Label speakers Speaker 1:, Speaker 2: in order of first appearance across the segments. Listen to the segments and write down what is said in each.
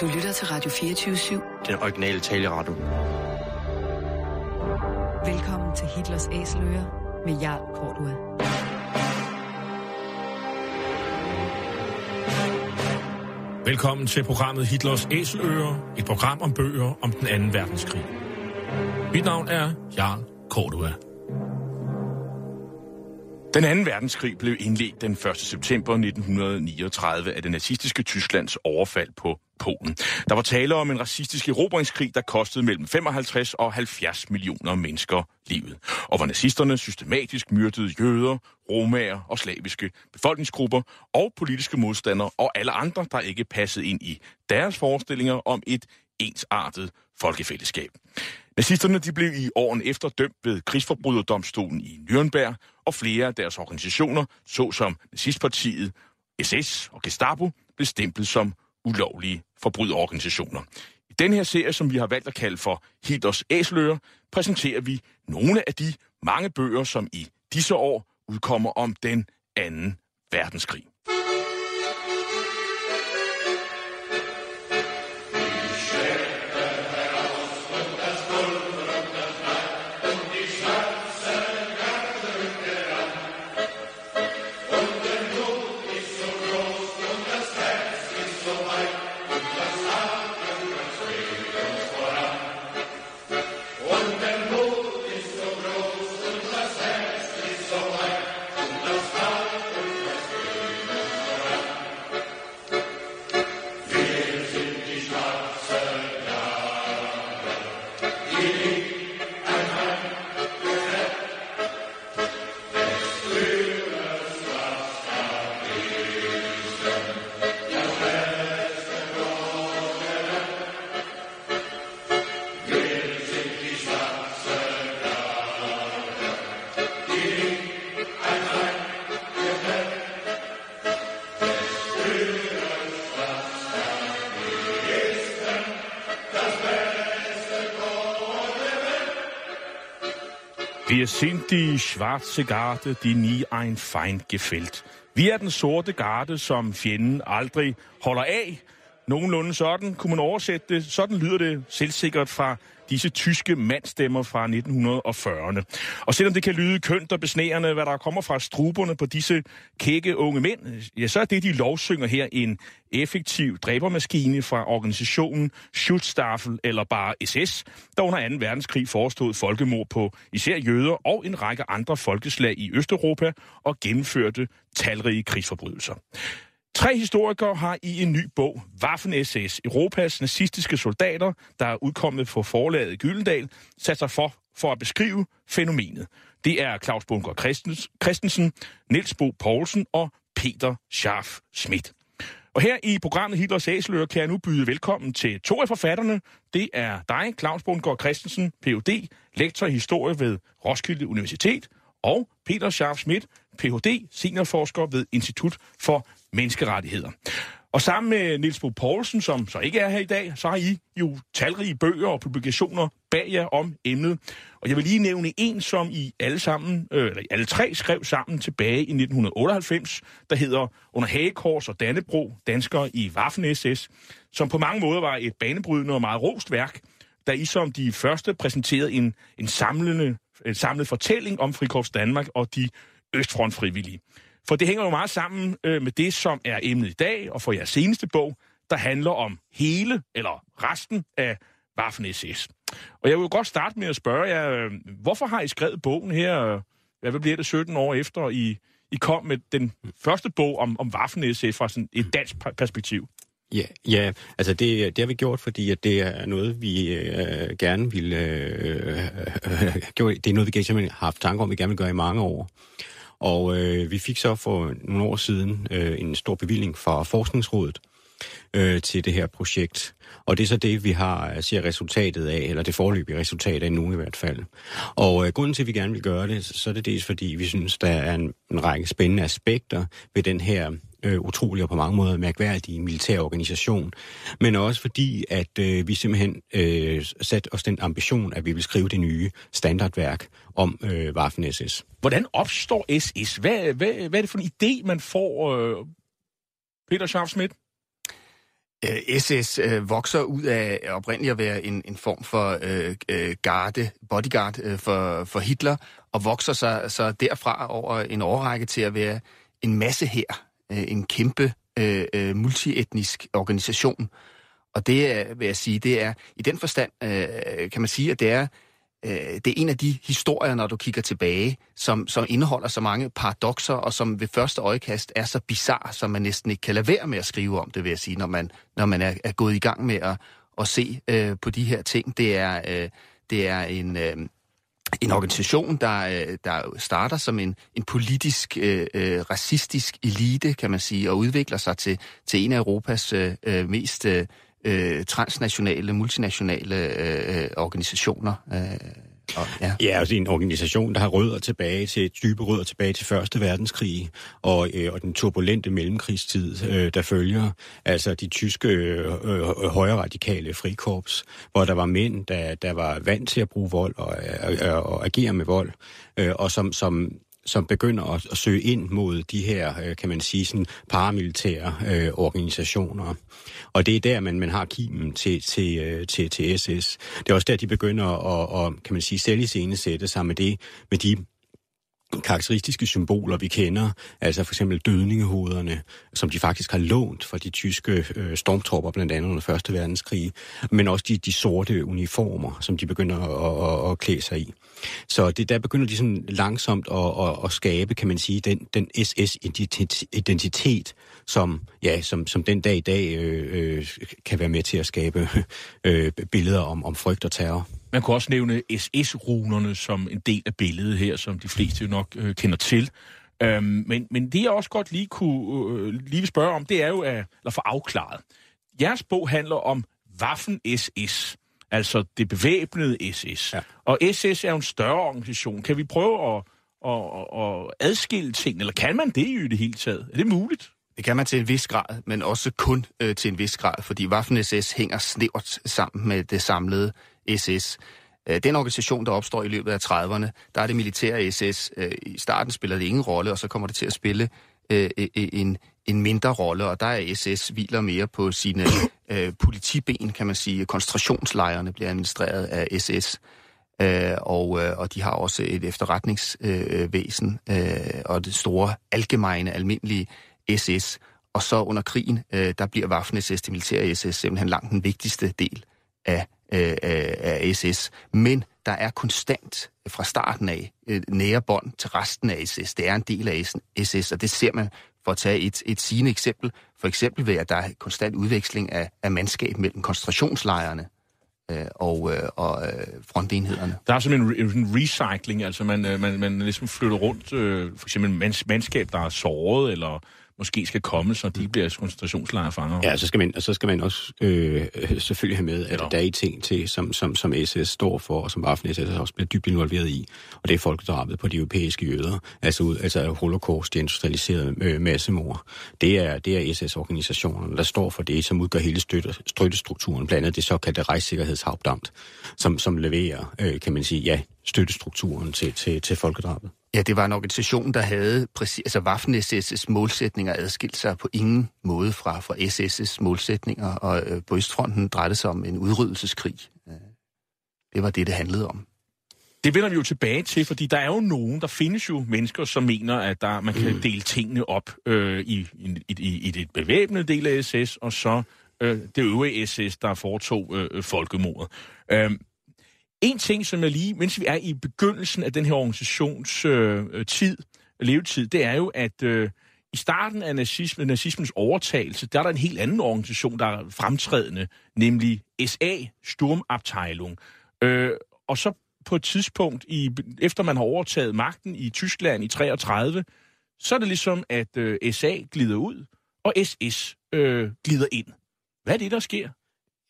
Speaker 1: Du lytter til Radio 24-7.
Speaker 2: Den originale taleradio.
Speaker 1: Velkommen til Hitlers Æseløer med Jarl Kortua.
Speaker 3: Velkommen til programmet Hitlers Æseløer, et program om bøger om den anden verdenskrig. Mit navn er Jarl Kortua. Den anden verdenskrig blev indledt den 1. september 1939 af det nazistiske Tysklands overfald på Polen. Der var tale om en racistisk erobringskrig, der kostede mellem 55 og 70 millioner mennesker livet, og hvor nazisterne systematisk myrdede jøder, romager og slaviske befolkningsgrupper og politiske modstandere og alle andre, der ikke passede ind i deres forestillinger om et ensartet folkefællesskab. Nazisterne de blev i årene efter dømt ved krigsforbryderdomstolen i Nürnberg, og flere af deres organisationer, såsom nazistpartiet, SS og Gestapo, blev stemplet som ulovlige forbryderorganisationer. I den her serie, som vi har valgt at kalde for Hitlers Æsler, præsenterer vi nogle af de mange bøger, som i disse år udkommer om den anden verdenskrig. Wir sind die schwarze Garde, die nie ein Feind gefällt. Vi er den sorte garde, som fjenden aldrig holder af. Nogenlunde sådan kunne man oversætte det. Sådan lyder det selvsikkert fra disse tyske mandstemmer fra 1940'erne. Og selvom det kan lyde kønt og besnærende, hvad der kommer fra struberne på disse kække unge mænd, ja, så er det, de lovsynger her, en effektiv dræbermaskine fra organisationen Schutzstaffel eller bare SS, der under 2. verdenskrig forestod folkemord på især jøder og en række andre folkeslag i Østeuropa og gennemførte talrige krigsforbrydelser. Tre historikere har i en ny bog, Waffen-SS, Europas nazistiske soldater, der er udkommet for forlaget Gyldendal, sat sig for, for at beskrive fænomenet. Det er Claus Bunker Christensen, Niels Bo Poulsen og Peter Scharf Schmidt. Og her i programmet Hitlers Æseløer kan jeg nu byde velkommen til to af forfatterne. Det er dig, Claus Bundgaard Christensen, Ph.D., lektor i historie ved Roskilde Universitet, og Peter Scharf Schmidt, Ph.D., seniorforsker ved Institut for Menneskerettigheder. Og sammen med Niels Bo Poulsen, som så ikke er her i dag, så har I jo talrige bøger og publikationer bag jer om emnet. Og jeg vil lige nævne en, som I alle sammen, øh, eller alle tre skrev sammen tilbage i 1998, der hedder Under Hagekors og Dannebro, Danskere i Waffen-SS, som på mange måder var et banebrydende og meget rost værk, da I som de første præsenterede en, en, samlende, en samlet fortælling om Frikorps Danmark og de Østfrontfrivillige. For det hænger jo meget sammen øh, med det, som er emnet i dag, og for jeres seneste bog, der handler om hele, eller resten af Waffen-SS. Og jeg vil godt starte med at spørge jer, øh, hvorfor har I skrevet bogen her, øh, hvad bliver det 17 år efter, I, I kom med den første bog om, om Waffen-SS fra sådan et dansk perspektiv?
Speaker 4: Ja, ja altså det, det har vi gjort, fordi at det er noget, vi øh, gerne vil... Øh, øh, øh, det er noget, vi simpelthen har haft tanker om, vi gerne vil gøre i mange år. Og øh, vi fik så for nogle år siden øh, en stor bevilling fra Forskningsrådet øh, til det her projekt. Og det er så det, vi har øh, ser resultatet af, eller det forløbige resultat af nu i hvert fald. Og øh, grunden til, at vi gerne vil gøre det, så er det dels fordi, vi synes, der er en, en række spændende aspekter ved den her øh, utrolig og på mange måder mærkværdige militære organisation, men også fordi, at øh, vi simpelthen øh, satte os den ambition, at vi vil skrive det nye standardværk om øh, Waffen-SS.
Speaker 3: Hvordan opstår SS? Hvad, hvad, hvad er det for en idé, man får, øh, Peter Scharf Schmidt?
Speaker 2: SS øh, vokser ud af oprindeligt at være en, en form for øh, øh, garde, bodyguard øh, for, for Hitler, og vokser sig så derfra over en årrække til at være en masse her, øh, en kæmpe øh, øh, multietnisk organisation. Og det er, vil jeg sige, det er i den forstand, øh, kan man sige, at det er øh, det er en af de historier, når du kigger tilbage, som, som indeholder så mange paradoxer, og som ved første øjekast er så bizarre, som man næsten ikke kan lade være med at skrive om det, vil jeg sige, når man, når man er, er gået i gang med at, at se øh, på de her ting. Det er, øh, det er en... Øh, en organisation, der, øh, der starter som en, en politisk, øh, øh, racistisk elite, kan man sige, og udvikler sig til, til en af Europas øh, øh mest øh, transnationale, multinationale øh, organisationer. Øh,
Speaker 4: og, ja. ja, altså en organisation, der har rødder tilbage til, dybe rødder tilbage til Første Verdenskrig og, øh, og den turbulente mellemkrigstid, øh, der følger. Altså de tyske øh, øh højre radikale frikorps, hvor der var mænd, der, der var vant til at bruge vold og, og, og agere med vold, øh, og som, som som begynder at, at søge ind mod de her, øh, kan man sige, sådan paramilitære øh, organisationer. Og det er der, man, man har kimen til, til, øh, til, til SS. Det er også der, de begynder at, at kan man sige, selv i sætte sig med, det, med de karakteristiske symboler, vi kender, altså for eksempel dødningehoderne, som de faktisk har lånt fra de tyske øh, stormtropper, blandt andet under Første Verdenskrig, men også de, de sorte uniformer, som de begynder at, at, at klæde sig i. Så det, der begynder de sådan langsomt at, at, at skabe, kan man sige, den, den SS-identitet, som, ja, som, som den dag i dag øh, øh, kan være med til at skabe øh, billeder om, om frygt og terror.
Speaker 3: Man kunne også nævne SS-runerne som en del af billedet her, som de fleste jo nok øh, kender til. Øhm, men, men det jeg også godt lige kunne øh, lige spørge om, det er jo at, at få afklaret. Jeres bog handler om Waffen-SS, altså det bevæbnede SS. Ja. Og SS er jo en større organisation. Kan vi prøve at, at, at adskille ting, eller kan man det i det hele taget? Er det muligt?
Speaker 2: Det kan man til en vis grad, men også kun øh, til en vis grad, fordi Waffen-SS hænger snævert sammen med det samlede SS. Øh, den organisation, der opstår i løbet af 30'erne, der er det militære SS. Øh, I starten spiller det ingen rolle, og så kommer det til at spille øh, en, en mindre rolle, og der er SS hviler mere på sine øh, politiben, kan man sige. Koncentrationslejrene bliver administreret af SS, øh, og, øh, og de har også et efterretningsvæsen øh, øh, og det store algemeine, almindelige SS. Og så under krigen, øh, der bliver Waffen-SS, det militære SS, simpelthen langt den vigtigste del af øh, af SS. Men der er konstant fra starten af nære bånd til resten af SS. Det er en del af SS, og det ser man for at tage et, et sigende eksempel. For eksempel ved, at der er konstant udveksling af, af mandskab mellem koncentrationslejrene øh, og, øh, og øh, frontenhederne.
Speaker 3: Der er simpelthen en, en recycling, altså man, øh, man, man ligesom flytter rundt, øh, for eksempel mandskab, der er såret, eller måske skal komme, så de bliver koncentrationslejrfanger.
Speaker 4: Ja, så skal man, så skal man også øh, selvfølgelig have med, at ja. der er ting til, som, som, som SS står for, og som Waffen SS også bliver dybt involveret i, og det er folkedrabet på de europæiske jøder, altså, ud, altså holocaust, de industrialiserede øh, massemord. Det er, det er SS-organisationerne, der står for det, som udgør hele støtte, støttestrukturen, blandt andet det såkaldte rejssikkerhedshavdamt, som, som leverer, øh, kan man sige, ja, støttestrukturen til, til, til folkedrabet.
Speaker 2: Ja, det var en organisation, der havde præcis, altså Waffen-SS' målsætninger adskilt sig på ingen måde fra, fra SS' målsætninger, og øh, på Østfronten drejede sig om en udryddelseskrig. Øh, det var det, det handlede om.
Speaker 3: Det vender vi jo tilbage til, fordi der er jo nogen, der findes jo mennesker, som mener, at der, man kan dele tingene op øh, i, i, i, i det bevæbnede del af SS, og så øh, det øvrige SS, der foretog øh, folkemordet. Øh, en ting, som jeg lige, mens vi er i begyndelsen af den her organisations øh, øh, tid, levetid, det er jo, at øh, i starten af nazisme, nazismens overtagelse, der er der en helt anden organisation, der er fremtrædende, nemlig SA, Sturmabteilung. Øh, og så på et tidspunkt, i, efter man har overtaget magten i Tyskland i 33, så er det ligesom, at øh, SA glider ud, og SS øh, glider ind. Hvad er det, der sker?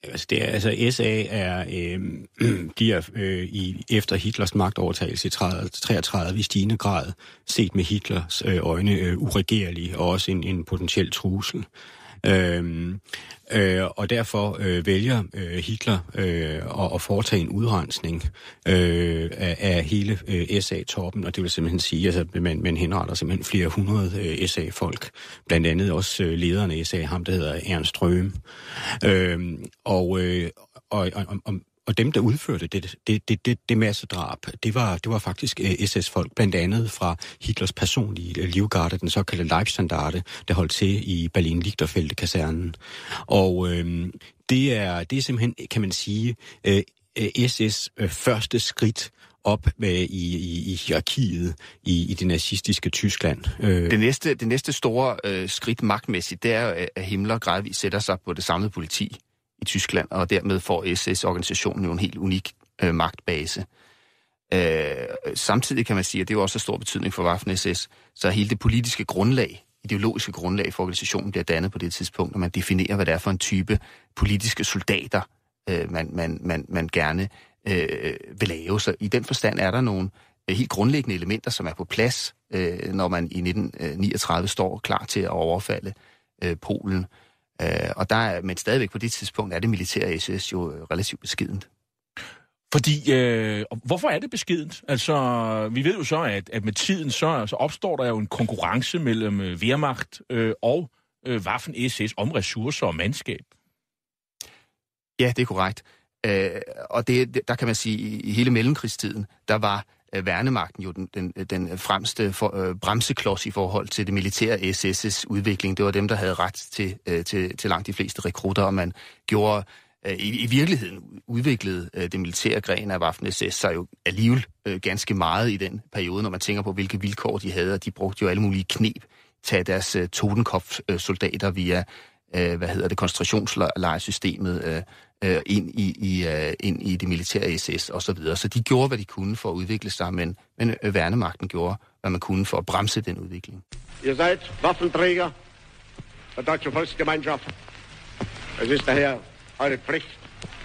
Speaker 4: Altså, det er, altså SA er, øh, de er øh, i, efter Hitlers magtovertagelse i 33 i stigende grad set med Hitlers øh, øjne øh, uregerlige og også en, en potentiel trussel. Øhm, Øh, og derfor øh, vælger øh, Hitler øh, at, at foretage en udrensning øh, af, af hele øh, SA-toppen, og det vil simpelthen sige, altså, at altså, man, man henretter simpelthen flere hundrede øh, SA-folk, blandt andet også øh, lederen af SA, ham der hedder Ernst Røhm. Øh, og, øh, og, og, og og dem, der udførte det, det, det, det, det massedrab, det var, det var faktisk øh, SS-folk, blandt andet fra Hitlers personlige øh, livgarde, den såkaldte Leibstandarte, der holdt til i berlin lichterfelde kasernen Og øh, det, er, det er simpelthen, kan man sige, øh, øh SS' første skridt op med i, i, i hierarkiet i, i det nazistiske Tyskland.
Speaker 2: Det næste, det næste store øh, skridt magtmæssigt, det er, at Himmler gradvist sætter sig på det samlede politi i Tyskland, og dermed får SS-organisationen jo en helt unik øh, magtbase. Øh, samtidig kan man sige, at det er jo også har stor betydning for Waffen-SS, så hele det politiske grundlag, ideologiske grundlag for organisationen bliver dannet på det tidspunkt, når man definerer, hvad det er for en type politiske soldater, øh, man, man, man, man gerne øh, vil lave. Så i den forstand er der nogle øh, helt grundlæggende elementer, som er på plads, øh, når man i 1939 øh, står klar til at overfalde øh, Polen. Øh, og der er, men stadigvæk på det tidspunkt er det militære SS jo relativt beskident.
Speaker 3: Fordi, øh, hvorfor er det beskedent? Altså, vi ved jo så, at, at med tiden så, så opstår der jo en konkurrence mellem øh, Wehrmacht øh, og øh, Waffen-SS om ressourcer og mandskab.
Speaker 2: Ja, det er korrekt. Øh, og det, der kan man sige, i hele mellemkrigstiden, der var øh, værnemagten jo den, den, øh, den fremste for, øh, bremseklods i forhold til det militære SS's udvikling. Det var dem, der havde ret til, øh, til, til langt de fleste rekrutter, og man gjorde øh, i, i virkeligheden udviklede øh, det militære gren af Waffen-SS sig jo alligevel øh, ganske meget i den periode, når man tænker på, hvilke vilkår de havde, og de brugte jo alle mulige knep til deres øh, Totenkopf-soldater øh, via øh, hvad hedder det, koncentrationslejrsystemet øh, øh, ind, i, i, øh, ind i det militære SS videre. Så de gjorde, hvad de kunne for at udvikle sig, men, men øh, værnemagten gjorde, hvad man kunne for at bremse den udvikling.
Speaker 5: Ihr seid Waffenträger der deutschen Volksgemeinschaft. Es ist daher eure Pflicht,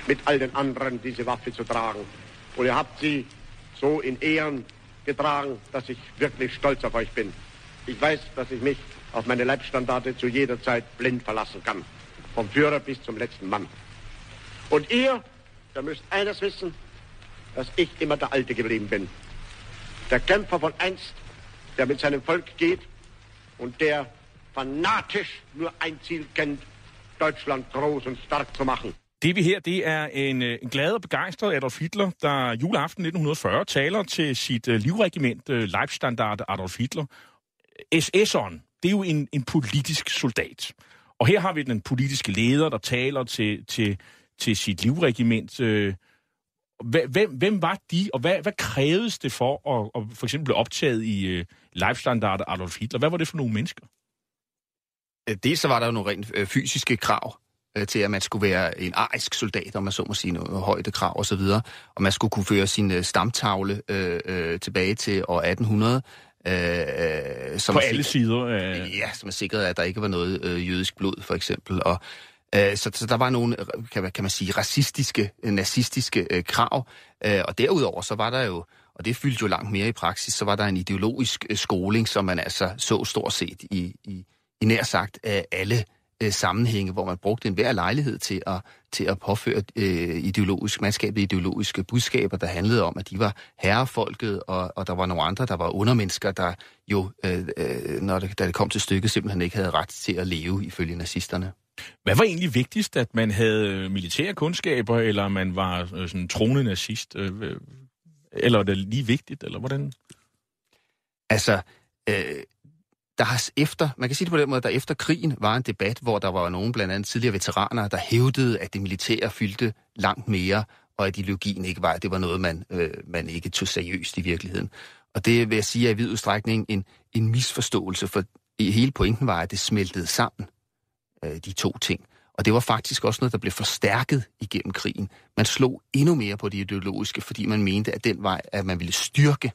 Speaker 5: mit all den anderen diese Waffe zu tragen. Und ihr habt sie so in Ehren getragen, dass ich wirklich stolz auf euch bin. Ich weiß, dass ich mich auf meine Leibstandarte zu jeder Zeit blind verlassen kann. Vom Führer bis zum letzten Mann. Und ihr, ihr müsst eines wissen, dass ich immer der Alte geblieben bin. Der Kämpfer von einst, der mit seinem Volk geht und der fanatisch nur ein Ziel kennt, Deutschland groß und stark zu machen.
Speaker 3: Det vi her, det er en, øh, en glad og begejstret Adolf Hitler, der juleaften 1940 taler til sit uh, livregiment uh, Leibstandard Adolf Hitler. SS'eren, det er jo en, en politisk soldat. Og her har vi den politiske leder, der taler til, til, til sit livregiment. Øh, hvem, hvem var de, og hvad, hvad krævedes det for at, at for eksempel blive optaget i uh, Leibstandard Adolf Hitler? Hvad var det for nogle mennesker?
Speaker 2: Dels så var der jo nogle rent fysiske krav til, at man skulle være en arisk soldat, om man så må sige, noget højdekrav osv., og, og man skulle kunne føre sin stamtavle øh, øh, tilbage til år 1800,
Speaker 3: Øh, som på alle sikret, sider?
Speaker 2: Øh... Ja, som er sikret, at der ikke var noget øh, jødisk blod, for eksempel. Og, øh, Øh, så, så der var nogle, kan, kan man sige, racistiske, øh, nazistiske øh, krav. Øh, og derudover, så var der jo, og det fyldte jo langt mere i praksis, så var der en ideologisk øh, skoling, som man altså så stort set i, i, i nær sagt øh, alle øh, sammenhænge, hvor man brugte enhver lejlighed til at, til at påføre øh, ideologisk, mandskabet ideologiske budskaber, der handlede om, at de var herrefolket, og, og der var nogle andre, der var undermennesker, der jo, øh, øh, når det, da det kom til stykket, simpelthen ikke havde ret til at leve ifølge nazisterne.
Speaker 3: Hvad var egentlig vigtigst, at man havde øh, militære kundskaber, eller man var øh, sådan troende nazist? Øh, øh, eller var det lige vigtigt, eller hvordan?
Speaker 2: Altså, øh, der har efter, man kan sige det på den måde, der efter krigen var en debat, hvor der var nogen, blandt andet tidligere veteraner, der hævdede, at det militære fyldte langt mere, og at ideologien ikke var, at det var noget, man, øh, man ikke tog seriøst i virkeligheden. Og det vil jeg sige er i vid udstrækning en, en misforståelse, for hele pointen var, at det smeltede sammen, øh, de to ting. Og det var faktisk også noget, der blev forstærket igennem krigen. Man slog endnu mere på det ideologiske, fordi man mente, at den vej, at man ville styrke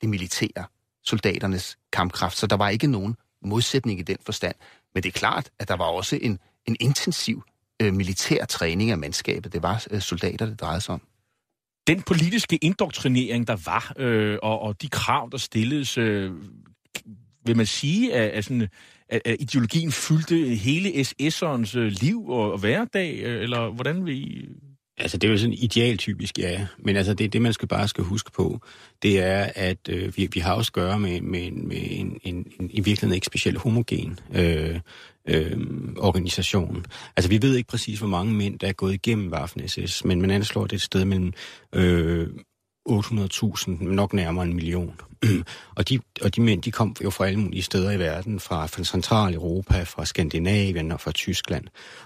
Speaker 2: det militære soldaternes kampkraft. Så der var ikke nogen modsætning i den forstand. Men det er klart, at der var også en, en intensiv øh, militær træning af mandskabet. Det var øh, soldater, det drejede sig om.
Speaker 3: Den politiske indoktrinering, der var, øh, og, og de krav, der stilledes, øh, vil man sige, at, at, sådan, at, at ideologien fyldte hele SS'erens øh, liv og, og hverdag, øh, eller hvordan vil I...
Speaker 4: Altså, det er jo sådan idealtypisk, ja. Men altså, det, det man skal bare skal huske på, det er, at øh, vi, vi har også at gøre med, med, med en, en, en, i virkeligheden ikke specielt homogen øh, øh, organisation. Altså, vi ved ikke præcis, hvor mange mænd, der er gået igennem Waffen-SS, men man anslår det et sted mellem øh, 800.000, nok nærmere en million. og, de, og de mænd, de kom jo fra alle mulige steder i verden, fra, fra Centraleuropa, fra Skandinavien og fra Tyskland.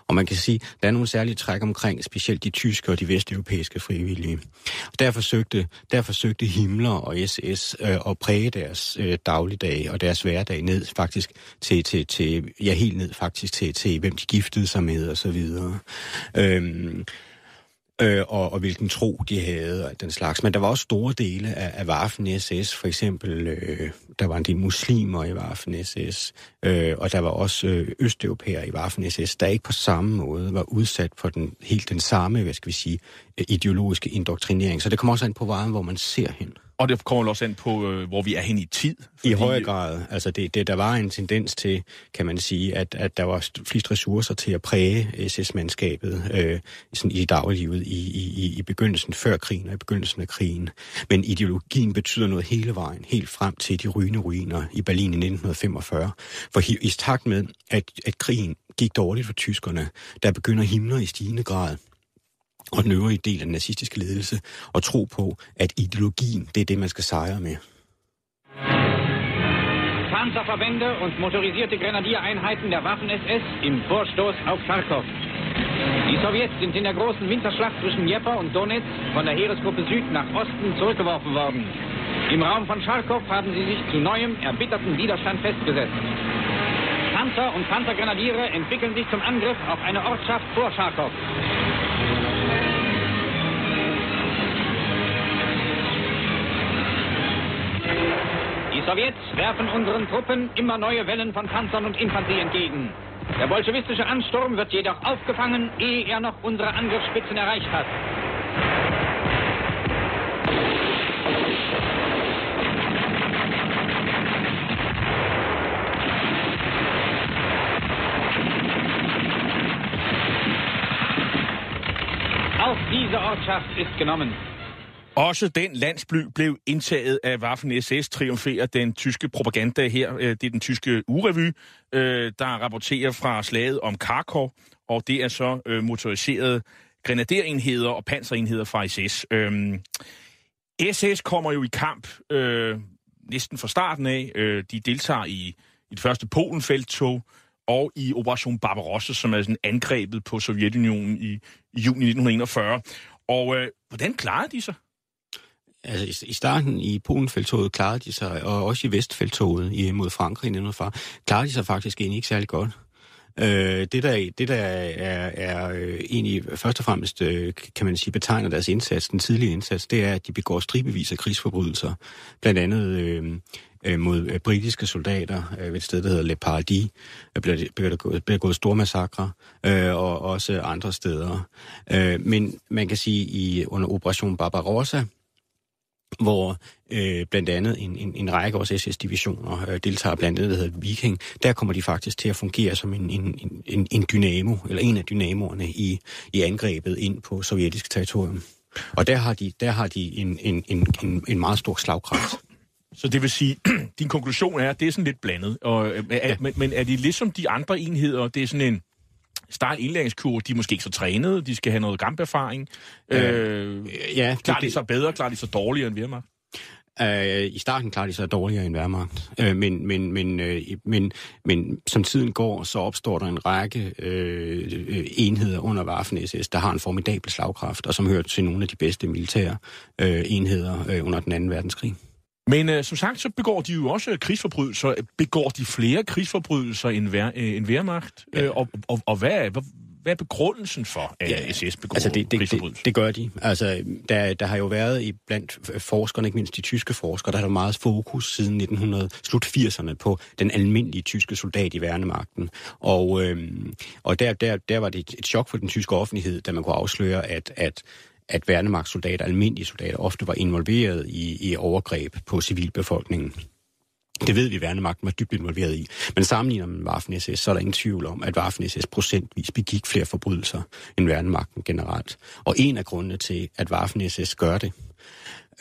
Speaker 4: Og man kan sige, der er nogle særlige træk omkring, specielt de tyske og de vesteuropæiske frivillige. Og der forsøgte, der forsøgte Himmler og SS øh, at præge deres øh, dagligdag og deres hverdag ned faktisk til, til, til, ja helt ned faktisk til, til hvem de giftede sig med og så videre. Øhm, øh, og, og hvilken tro de havde og den slags. Men der var også store dele af, af Waffen SS, for eksempel, øh, der var en del muslimer i Waffen SS, øh, og der var også øh, østeuropæere i Waffen SS, der ikke på samme måde var udsat for den helt den samme, hvad skal vi sige, øh, ideologiske indoktrinering. Så det kommer også an på vejen, hvor man ser hen.
Speaker 3: Og det kommer også an på, øh, hvor vi er hen i tid.
Speaker 4: Fordi... I høj grad. Altså, det, det, der var en tendens til, kan man sige, at, at der var flest ressourcer til at præge SS-mandskabet øh, sådan i dagliglivet i, i, i begyndelsen før krigen og i begyndelsen af krigen. Men ideologien betyder noget hele vejen, helt frem til de rygende ruiner i Berlin i 1945. For i, i takt med, at, at krigen gik dårligt for tyskerne, der begynder himler i stigende grad og den øvrige del af den nazistiske ledelse og tro på, at ideologien, det er det, man skal sejre med.
Speaker 6: Panzerverbände und motorisierte Grenadiereinheiten der Waffen-SS im Vorstoß auf Kharkov. Die Sowjets sind in der großen Winterschlacht zwischen Dnieper und Donetsk von der Heeresgruppe Süd nach Osten zurückgeworfen worden. Im Raum von Charkow haben sie sich zu neuem, erbitterten Widerstand festgesetzt. Panzer und Panzergrenadiere entwickeln sich zum Angriff auf eine Ortschaft vor Charkow. Die Sowjets werfen unseren Truppen immer neue Wellen von Panzern und Infanterie entgegen. Der bolschewistische Ansturm wird jedoch aufgefangen, ehe er noch unsere Angriffsspitzen erreicht hat. Auch diese Ortschaft ist genommen.
Speaker 3: Også den landsby blev indtaget af Waffen-SS, triumferer den tyske propaganda her. Øh, det er den tyske urevy, øh, der rapporterer fra slaget om Karkov, og det er så øh, motoriserede grenaderenheder og panserenheder fra SS. SS øhm, kommer jo i kamp næsten fra starten af. De deltager i, i det første Polenfelttog og i Operation Barbarossa, som er sådan angrebet på Sovjetunionen i, i juni 1941. Og øh, hvordan klarede de sig?
Speaker 4: Altså i starten i Polenfeltoget klarede de sig, og også i Vestfeltoget mod Frankrig indenfor, 1940, klarede de sig faktisk egentlig ikke særlig godt. Øh, det, der, det, der er, er øh, egentlig først og fremmest, øh, kan man sige, betegner deres indsats, den tidlige indsats, det er, at de begår stribevis af krigsforbrydelser. Blandt andet øh, øh, mod øh, britiske soldater øh, ved et sted, der hedder Le Paradis, øh, bliver, bliver, bliver gået store massakre, øh, og også andre steder. Øh, men man kan sige, i under Operation Barbarossa, hvor øh, blandt andet en, en, en række af vores SS-divisioner øh, deltager, blandt andet, der hedder Viking, der kommer de faktisk til at fungere som en, en, en, en dynamo, eller en af dynamoerne i, i angrebet ind på sovjetisk territorium. Og der har de, der har de en, en, en, en, en meget stor slagkraft.
Speaker 3: Så det vil sige, din konklusion er, at det er sådan lidt blandet. Og, er, ja. men, men er de ligesom de andre enheder, det er sådan en start indlæringskurve, de er måske ikke så trænede, de skal have noget kamperfaring. Øh, øh, ja, klarer det, de sig bedre, klarer de sig dårligere end Wehrmacht?
Speaker 4: Uh, I starten klarer de sig dårligere end Wehrmacht, uh, men, men, men, uh, men, men som tiden går, så opstår der en række uh, enheder under Waffen-SS, der har en formidabel slagkraft, og som hører til nogle af de bedste militære uh, enheder uh, under den anden verdenskrig.
Speaker 3: Men øh, som sagt, så begår de jo også krigsforbrydelser. Begår de flere krigsforbrydelser end, vær, øh, end Wehrmacht? Ja. Øh, og, og, og hvad, hvad, hvad er begrundelsen for, at ja, SS begår altså det, det,
Speaker 4: det, det gør de. Altså, der, der har jo været i blandt forskerne, ikke mindst de tyske forskere, der har der meget fokus siden 1900, slut 80'erne på den almindelige tyske soldat i værnemagten. Og, øhm, og der, der, der var det et, et chok for den tyske offentlighed, da man kunne afsløre, at, at at værnemagtssoldater, almindelige soldater, ofte var involveret i, i overgreb på civilbefolkningen. Det ved vi, at værnemagten var dybt involveret i. Men sammenligner man Waffen-SS, så er der ingen tvivl om, at Waffen-SS procentvis begik flere forbrydelser end værnemagten generelt. Og en af grundene til, at Waffen-SS gør det,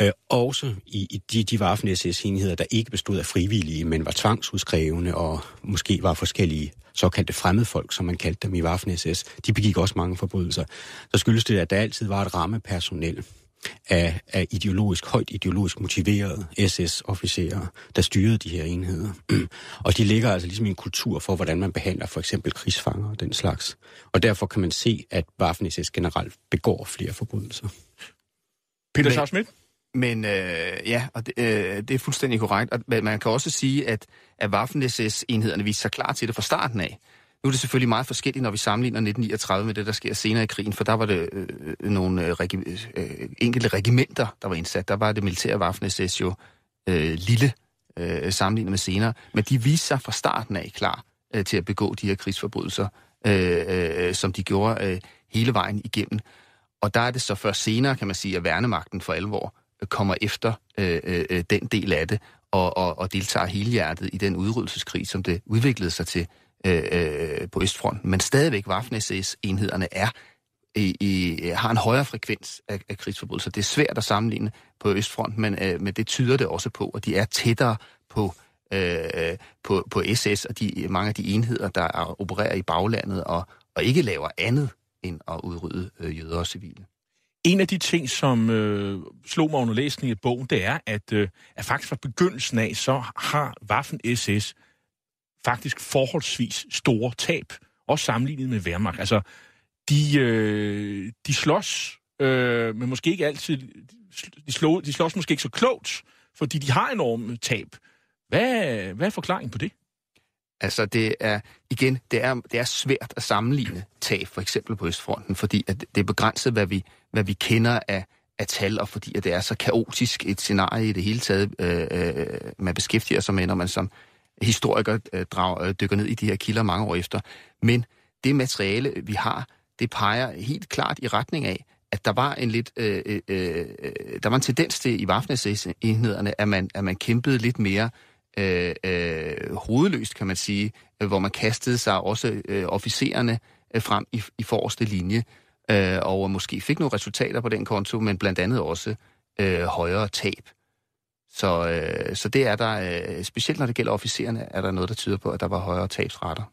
Speaker 4: øh, også i, i de, de Waffen-SS-enheder, der ikke bestod af frivillige, men var tvangsudskrevne og måske var forskellige såkaldte fremmedfolk, som man kaldte dem i Waffen-SS, de begik også mange forbrydelser. Så skyldes det, at der altid var et rammepersonel, af, af ideologisk, højt ideologisk motiverede SS-officerer, der styrede de her enheder. og de ligger altså ligesom i en kultur for, hvordan man behandler for eksempel krigsfanger og den slags. Og derfor kan man se, at Waffen-SS generelt begår flere forbrydelser.
Speaker 3: Peter Schmidt?
Speaker 2: Men øh, ja, og det, øh, det er fuldstændig korrekt. Og man kan også sige, at, at Waffen-SS-enhederne viste sig klar til det fra starten af. Nu er det selvfølgelig meget forskelligt, når vi sammenligner 1939 med det, der sker senere i krigen, for der var det øh, øh, nogle øh, regi- øh, enkelte regimenter, der var indsat. Der var det militære Waffen-SS jo øh, lille øh, sammenlignet med senere, men de viste sig fra starten af klar øh, til at begå de her krigsforbrydelser, øh, øh, som de gjorde øh, hele vejen igennem. Og der er det så først senere, kan man sige, at værnemagten for alvor øh, kommer efter øh, øh, øh, den del af det, og, og, og deltager helhjertet i den udryddelseskrig, som det udviklede sig til øh, øh, på Østfronten. Men stadigvæk Waffen-SS-enhederne er i, i, har en højere frekvens af, af krigsforbrydelser. Det er svært at sammenligne på Østfronten, men, øh, men det tyder det også på, at de er tættere på, øh, på, på SS og de, mange af de enheder, der er, opererer i baglandet og, og ikke laver andet end at udrydde øh, jøder og civile.
Speaker 3: En af de ting, som øh, slog mig under læsningen af bogen, det er, at, øh, at faktisk fra begyndelsen af, så har Waffen-SS faktisk forholdsvis store tab, også sammenlignet med Wehrmacht. Altså, de, øh, de slås, øh, men måske ikke altid, de, slå, de slås måske ikke så klogt, fordi de har enorme tab. Hvad, hvad er forklaringen på det?
Speaker 2: Altså det er, igen, det er, det er svært at sammenligne tab for eksempel på Østfronten, fordi at det er begrænset, hvad vi, hvad vi kender af, af tal, og fordi at det er så kaotisk et scenarie i det hele taget, øh, øh, man beskæftiger sig med, når man som historiker øh, drager, øh, dykker ned i de her kilder mange år efter. Men det materiale, vi har, det peger helt klart i retning af, at der var en lidt, øh, øh, øh der var en tendens til i Waffen-enhederne, at man, at man kæmpede lidt mere øh, Øh, øh, hovedløst, kan man sige, øh, hvor man kastede sig også øh, officererne øh, frem i, i forreste linje, øh, og måske fik nogle resultater på den konto, men blandt andet også øh, højere tab. Så, øh, så det er der, øh, specielt når det gælder officererne, er der noget, der tyder på, at der var højere tabsretter.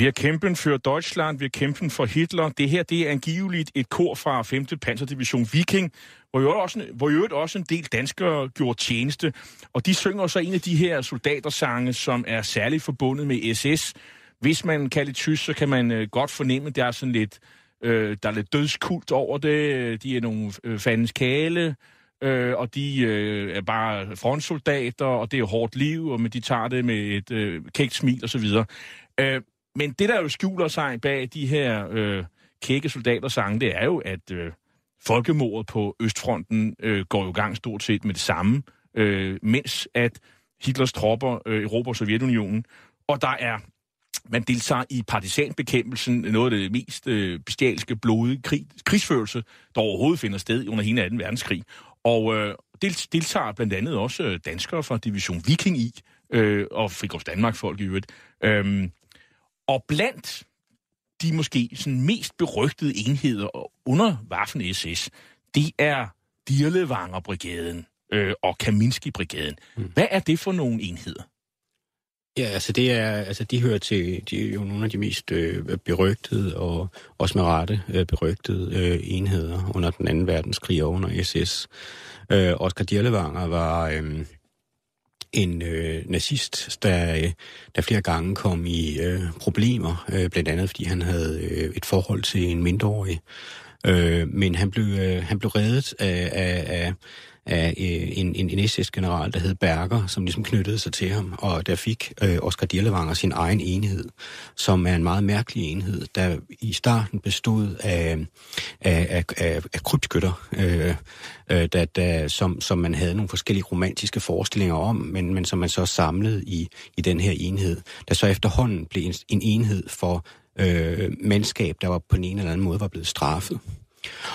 Speaker 3: Wir kämpfen für Deutschland, wir kämpfen for Hitler. Det her, det er angiveligt et kor fra 5. Panzerdivision Viking, hvor jo også, hvor jo også en del danskere gjorde tjeneste. Og de synger så en af de her soldatersange, som er særligt forbundet med SS. Hvis man kan lidt tysk, så kan man øh, godt fornemme, at der er sådan lidt, øh, der er lidt dødskult over det. Øh, de er nogle øh, fandens kale, øh, og de øh, er bare frontsoldater, og det er hårdt liv, og men de tager det med et øh, kægt smil osv. Øh, men det, der jo skjuler sig bag de her øh, kække soldatersange, det er jo, at øh, folkemordet på Østfronten øh, går jo gang stort set med det samme, øh, mens at Hitlers tropper øh, erobrer Sovjetunionen. Og der er man deltager i partisanbekæmpelsen, noget af det mest øh, bestialske, blodige krig, krigsførelse, der overhovedet finder sted under hele 2. verdenskrig. Og øh, deltager blandt andet også øh, danskere fra Division Viking i, øh, og Frigårds Danmark-folk i øvrigt. Øhm, og blandt de måske sådan mest berygtede enheder under Waffen-SS, det er Dirlevanger-brigaden øh, og Kaminski-brigaden. Mm. Hvad er det for nogle enheder?
Speaker 4: Ja, altså det er, altså de hører til, de er jo nogle af de mest øh, berygtede og også med rette øh, berygtede øh, enheder under den anden verdenskrig og under SS. Øh, Oscar Dirlevanger var øh, en øh, nazist, der, øh, der flere gange kom i øh, problemer, øh, blandt andet fordi han havde øh, et forhold til en mindreårig. Øh, men han blev, øh, han blev reddet af, af, af af øh, en, en, en SS-general, der hed Berger, som ligesom knyttede sig til ham, og der fik øh, Oscar Dirlewanger sin egen enhed, som er en meget mærkelig enhed, der i starten bestod af, af, af, af, af krybskytter, øh, øh, der, der, som, som man havde nogle forskellige romantiske forestillinger om, men, men som man så samlede i, i den her enhed, der så efterhånden blev en, en enhed for øh, mandskab, der var på en eller anden måde var blevet straffet.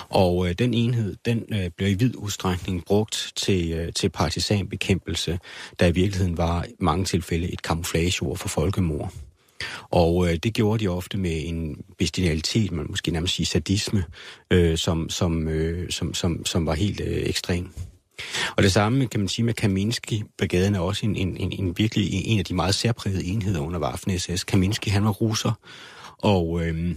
Speaker 4: Og øh, den enhed, den øh, blev i vid udstrækning brugt til, øh, til partisanbekæmpelse, der i virkeligheden var i mange tilfælde et kamuflageord for folkemord. Og øh, det gjorde de ofte med en bestialitet, man måske nærmest sige sadisme, øh, som, som, øh, som, som, som var helt øh, ekstrem. Og det samme kan man sige med Kaminski-brigaden er også en, en, en, en virkelig en af de meget særprægede enheder under Waffen-SS. Kaminski, han var russer, og øh,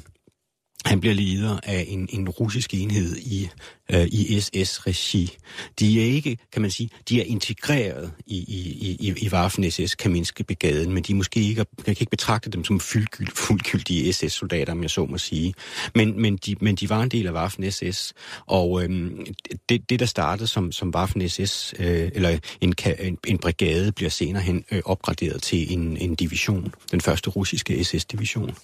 Speaker 4: han bliver leder af en, en russisk enhed i, øh, i SS-regi. De er ikke, kan man sige, de er integreret i, i, i, i Waffen-SS Kaminske brigaden, men de måske ikke, kan ikke betragte dem som fuldgyldige SS-soldater, om jeg så må sige. Men, men, de, men de var en del af Waffen-SS, og øh, det, det, der startede som, som Waffen-SS, øh, eller en, en, en brigade, bliver senere hen øh, opgraderet til en, en division, den første russiske SS-division.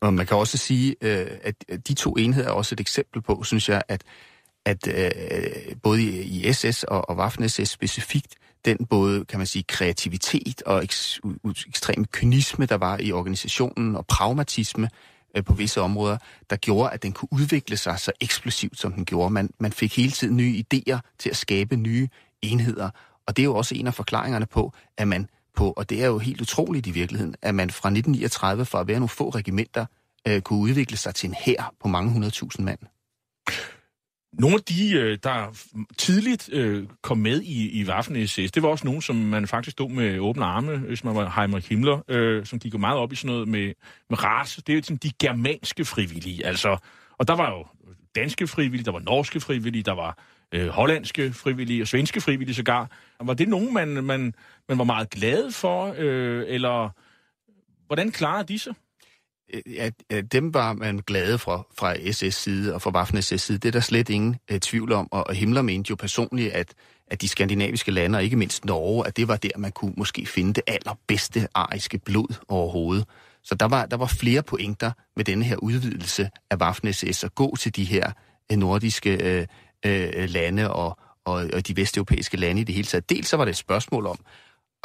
Speaker 2: Og man kan også sige, øh, at de to enheder er også et eksempel på, synes jeg, at, at øh, både i SS og, og Waffen-SS specifikt, den både, kan man sige, kreativitet og eks, ekstrem kynisme, der var i organisationen, og pragmatisme øh, på visse områder, der gjorde, at den kunne udvikle sig så eksplosivt, som den gjorde. Man, man fik hele tiden nye idéer til at skabe nye enheder, og det er jo også en af forklaringerne på, at man på, og det er jo helt utroligt i virkeligheden, at man fra 1939, for at være nogle få regimenter, øh, kunne udvikle sig til en hær på mange hundredtusind mand.
Speaker 3: Nogle af de, øh, der tidligt øh, kom med i, i Waffen-SS, det var også nogen, som man faktisk stod med åbne arme, øh, hvis man var Heinrich Himmler, øh, som gik jo meget op i sådan noget med, med race. Det er jo sådan de germanske frivillige, altså. Og der var jo danske frivillige, der var norske frivillige, der var øh, hollandske frivillige og svenske frivillige sågar. Var det nogen, man, man, man var meget glad for, øh, eller hvordan klarede de sig?
Speaker 2: Øh, ja, dem var man glade for fra SS side og fra Waffen-SS side. Det er der slet ingen uh, tvivl om, og, og Himmler mente jo personligt, at, at de skandinaviske lande, og ikke mindst Norge, at det var der, man kunne måske finde det allerbedste ariske blod overhovedet. Så der var, der var flere pointer med denne her udvidelse af Waffen-SS at gå til de her øh, nordiske øh, uh, lande og, og, og de vesteuropæiske lande i det hele taget. Dels så var det et spørgsmål om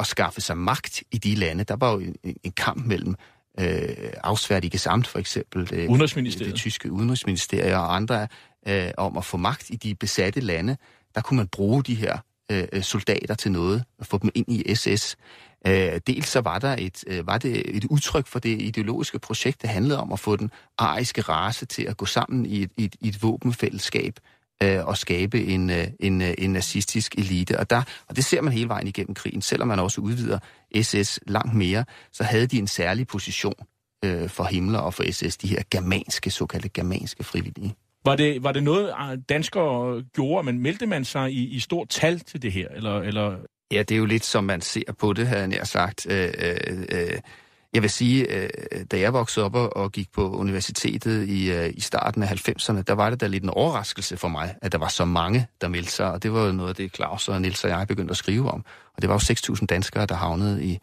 Speaker 2: at skaffe sig magt i de lande. Der var jo en, en kamp mellem øh, Auswärtige Samt for eksempel, det,
Speaker 3: Udenrigsministeriet.
Speaker 2: det tyske udenrigsministerium og andre, øh, om at få magt i de besatte lande. Der kunne man bruge de her øh, soldater til noget, og få dem ind i SS. Øh, dels så var, der et, øh, var det et udtryk for det ideologiske projekt, der handlede om at få den ariske race til at gå sammen i et, et, et våbenfællesskab øh, og skabe en, øh, en, øh, en nazistisk elite. Og, der, og det ser man hele vejen igennem krigen. Selvom man også udvider SS langt mere, så havde de en særlig position øh, for Himmler og for SS, de her germanske, såkaldte germanske frivillige.
Speaker 3: Var det, var det noget, ah, danskere gjorde, men meldte man sig i, i stort tal til det her? Eller, eller?
Speaker 2: Ja, det er jo lidt, som man ser på det, havde jeg sagt. Øh, øh, øh jeg vil sige, øh, da jeg voksede op og gik på universitetet i, øh, i starten af 90'erne, der var det da lidt en overraskelse for mig, at der var så mange, der meldte sig. Og det var jo noget af det, Claus og Nils og jeg begyndte at skrive om. Og det var jo 6.000 danskere, der havnede i,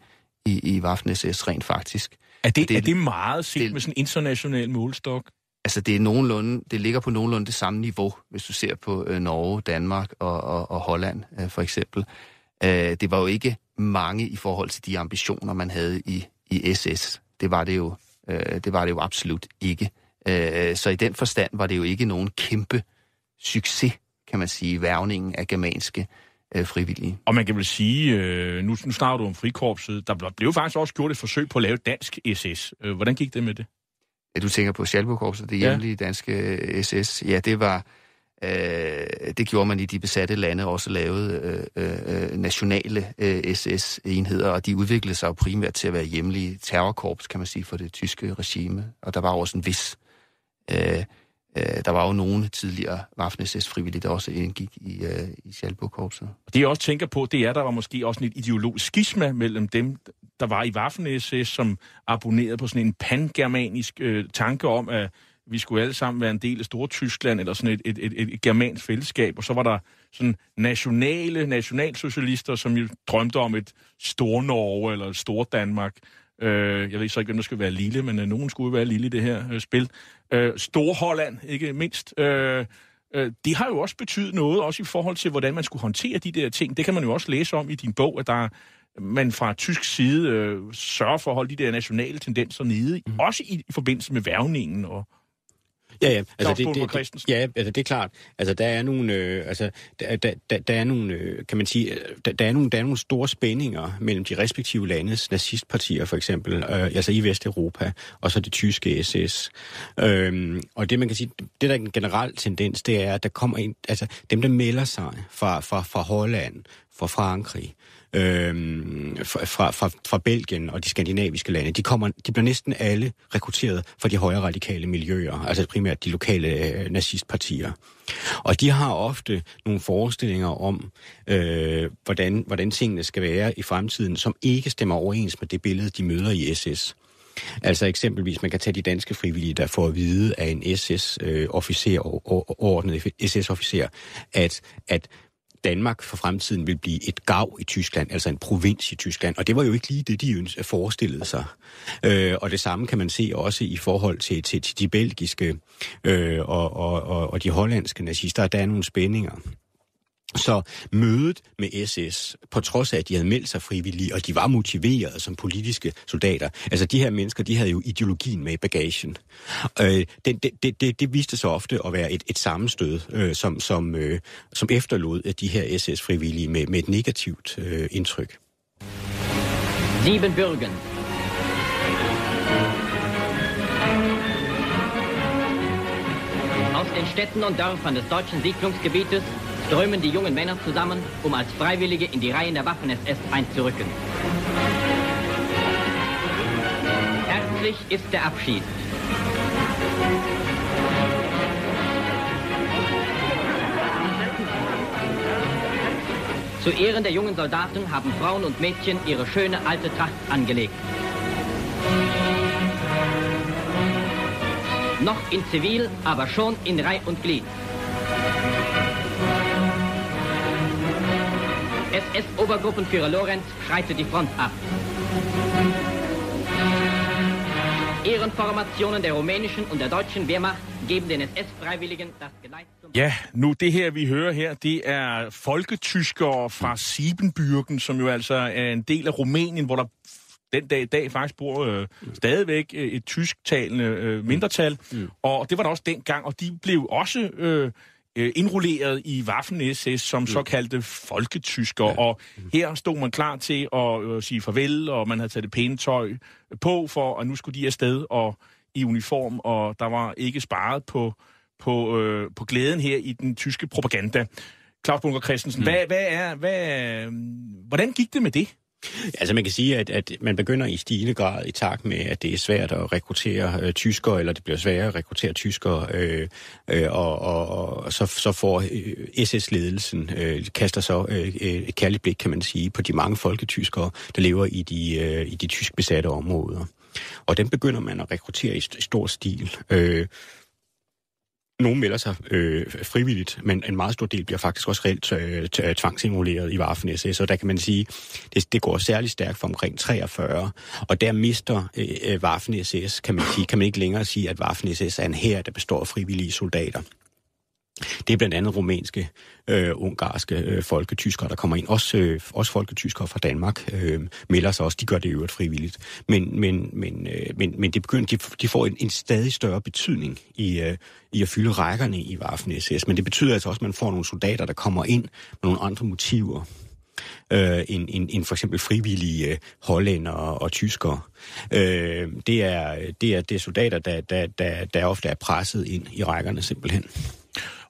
Speaker 2: i, i Waffen-SS rent faktisk.
Speaker 3: Er det, det, er det meget set det, med sådan en international målstok?
Speaker 2: Altså, det, er nogenlunde, det ligger på nogenlunde det samme niveau, hvis du ser på øh, Norge, Danmark og, og, og Holland, øh, for eksempel. Øh, det var jo ikke mange i forhold til de ambitioner, man havde i, i SS. det var det jo, øh, det var det jo absolut ikke. Øh, så i den forstand var det jo ikke nogen kæmpe succes, kan man sige, værvningen af germanske øh, frivillige.
Speaker 3: Og man kan vel sige, øh, nu, nu snakker du om frikorpset, der blev faktisk også gjort et forsøg på at lave dansk SS. Øh, hvordan gik det med det?
Speaker 2: Ja, du tænker på Schalburg-korpset, det hjemlige ja. danske SS. Ja, det var... Øh, det gjorde man i de besatte lande, også lavede øh, øh, øh, nationale øh, SS-enheder, og de udviklede sig jo primært til at være hjemlige terrorkorps, kan man sige, for det tyske regime. Og der var også en vis øh, Øh, der var jo nogle tidligere Waffen-SS-frivillige, der også indgik i, øh, i Schalburg-korpset.
Speaker 3: Det jeg også tænker på, det er, at der var måske også et ideologisk skisma mellem dem, der var i Waffen-SS, som abonnerede på sådan en pangermanisk øh, tanke om, at vi skulle alle sammen være en del af Stortyskland, eller sådan et, et, et, et, germansk fællesskab, og så var der sådan nationale, nationalsocialister, som jo drømte om et Stor-Norge eller et Stor-Danmark. Øh, jeg ved så ikke, hvem der skal være lille, men øh, nogen skulle være lille i det her øh, spil. Øh, Storholland, ikke mindst. Øh, øh, det har jo også betydet noget, også i forhold til, hvordan man skulle håndtere de der ting. Det kan man jo også læse om i din bog, at der man fra tysk side øh, sørger for at holde de der nationale tendenser nede, mm. også i, i forbindelse med værvningen og,
Speaker 4: Ja, ja. Altså, det, det, det, ja, altså, det er klart. Altså, der er nogle, øh, altså, der, der, der, der er nogle, øh, kan man sige, øh, der, der, er nogle, der er nogle store spændinger mellem de respektive landes nazistpartier, for eksempel, øh, altså i Vesteuropa, og så det tyske SS. Øhm, og det, man kan sige, det der er en generel tendens, det er, at der kommer ind, altså, dem, der melder sig fra, fra, fra Holland, fra Frankrig, øh, fra, fra, fra Belgien og de skandinaviske lande, de, kommer, de bliver næsten alle rekrutteret fra de højre radikale miljøer, altså primært de lokale øh, nazistpartier. Og de har ofte nogle forestillinger om, øh, hvordan, hvordan tingene skal være i fremtiden, som ikke stemmer overens med det billede, de møder i SS. Altså eksempelvis, man kan tage de danske frivillige, der får at vide af en SS-officer, øh, ordnet SS-officer, at, at Danmark for fremtiden vil blive et gav i Tyskland, altså en provins i Tyskland. Og det var jo ikke lige det, de forestillede sig. Øh, og det samme kan man se også i forhold til, til, til de belgiske øh, og, og, og, og de hollandske nazister. Der er nogle spændinger. Så mødet med SS, på trods af, at de havde meldt sig frivillige, og de var motiverede som politiske soldater, altså de her mennesker, de havde jo ideologien med i bagagen. Øh, det, det, det, det viste sig ofte at være et, et sammenstød, øh, som, som, øh, som efterlod de her SS-frivillige med, med et negativt øh, indtryk. Siebenbürgen. Aus den Städten und Dörfern des deutschen Siedlungsgebietes strömen die jungen Männer zusammen, um als Freiwillige in die Reihen der Waffen-SS einzurücken. Herzlich ist der Abschied. Zu Ehren der jungen Soldaten haben Frauen und Mädchen ihre schöne alte Tracht angelegt. Noch in Zivil, aber schon in Reih und Glied. SS-Obergruppenführer Lorenz schreitet die Front ab. Ehrenformationen der rumænischen und der deutschen Wehrmacht geben den SS-Freiwilligen das Geleit zum...
Speaker 3: Ja, nu det her, vi hører her, det er folketyskere fra Siebenbürgen, som jo altså er en del af Rumænien, hvor der den dag i dag faktisk bor øh, stadigvæk øh, et tysktalende øh, mindretal. Mm. Og det var der også dengang, og de blev også... Øh, øh, indrulleret i Waffen-SS som mm. såkaldte folketysker, ja. og her stod man klar til at øh, sige farvel, og man havde taget det pæne tøj på, for at nu skulle de afsted og i uniform, og der var ikke sparet på, på, øh, på glæden her i den tyske propaganda. Claus Bunker Christensen, mm. hvad, hvad er, hvad, hvordan gik det med det?
Speaker 4: Altså man kan sige, at, at man begynder i stigende grad i takt med, at det er svært at rekruttere øh, tyskere, eller det bliver sværere at rekruttere tyskere, øh, øh, og, og, og så, så får øh, SS-ledelsen øh, kaster så øh, øh, et kærligt blik, kan man sige, på de mange folketyskere, der lever i de, øh, i de tysk besatte områder. Og dem begynder man at rekruttere i, st- i stor stil. Øh, nogle melder sig øh, frivilligt, men en meget stor del bliver faktisk også reelt øh, øh tvangsimuleret i Waffen SS, og der kan man sige, det, det går særlig stærkt for omkring 43, og der mister øh, øh Waffen SS, kan man sige, kan man ikke længere sige, at Waffen SS er en her, der består af frivillige soldater. Det er blandt andet rumænske, øh, ungarske øh, folketyskere, der kommer ind. Også, øh, også folketyskere fra Danmark øh, melder sig også. De gør det i øvrigt frivilligt. Men, men, men, øh, men, men det begynder, de, de får en, en stadig større betydning i, øh, i at fylde rækkerne i Waffen-SS. Men det betyder altså også, at man får nogle soldater, der kommer ind med nogle andre motiver øh, end, end, end for eksempel frivillige øh, hollænder og, og tyskere. Øh, det, er, det, er, det er soldater, der, der, der, der ofte er presset ind i rækkerne simpelthen.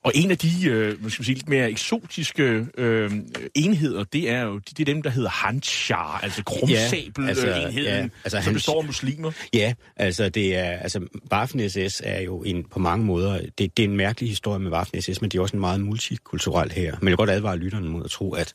Speaker 3: Og en af de øh, man skal sige, lidt mere eksotiske øh, enheder, det er jo det er dem, der hedder Hanchar, altså krumsabel-enheden, ja, altså, ja, altså som består af muslimer.
Speaker 4: Ja, altså det er, altså Waffen-SS er jo en, på mange måder, det, det er en mærkelig historie med Waffen-SS, men det er også en meget multikulturel her. Men jeg vil godt advare lytterne mod at tro, at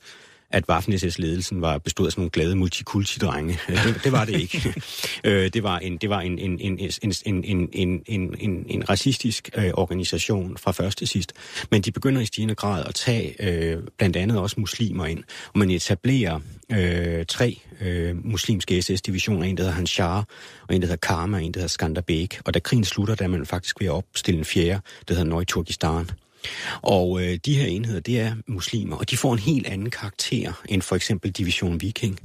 Speaker 4: at Waffen-SS-ledelsen var bestod af sådan nogle glade multikulti-drenge. Det, det var det ikke. Øh, det var en, det var en, en, en, en, en, en, en, en, racistisk øh, organisation fra først til sidst. Men de begynder i stigende grad at tage øh, blandt andet også muslimer ind. Og man etablerer øh, tre øh, muslimske SS-divisioner. En, der hedder Hanshar, og en, der hedder Karma, og en, der hedder Skanderbeg. Og da krigen slutter, der er man faktisk ved at opstille en fjerde, der hedder Nøj-Turkistan. Og øh, de her enheder, det er muslimer, og de får en helt anden karakter end for eksempel Division Viking.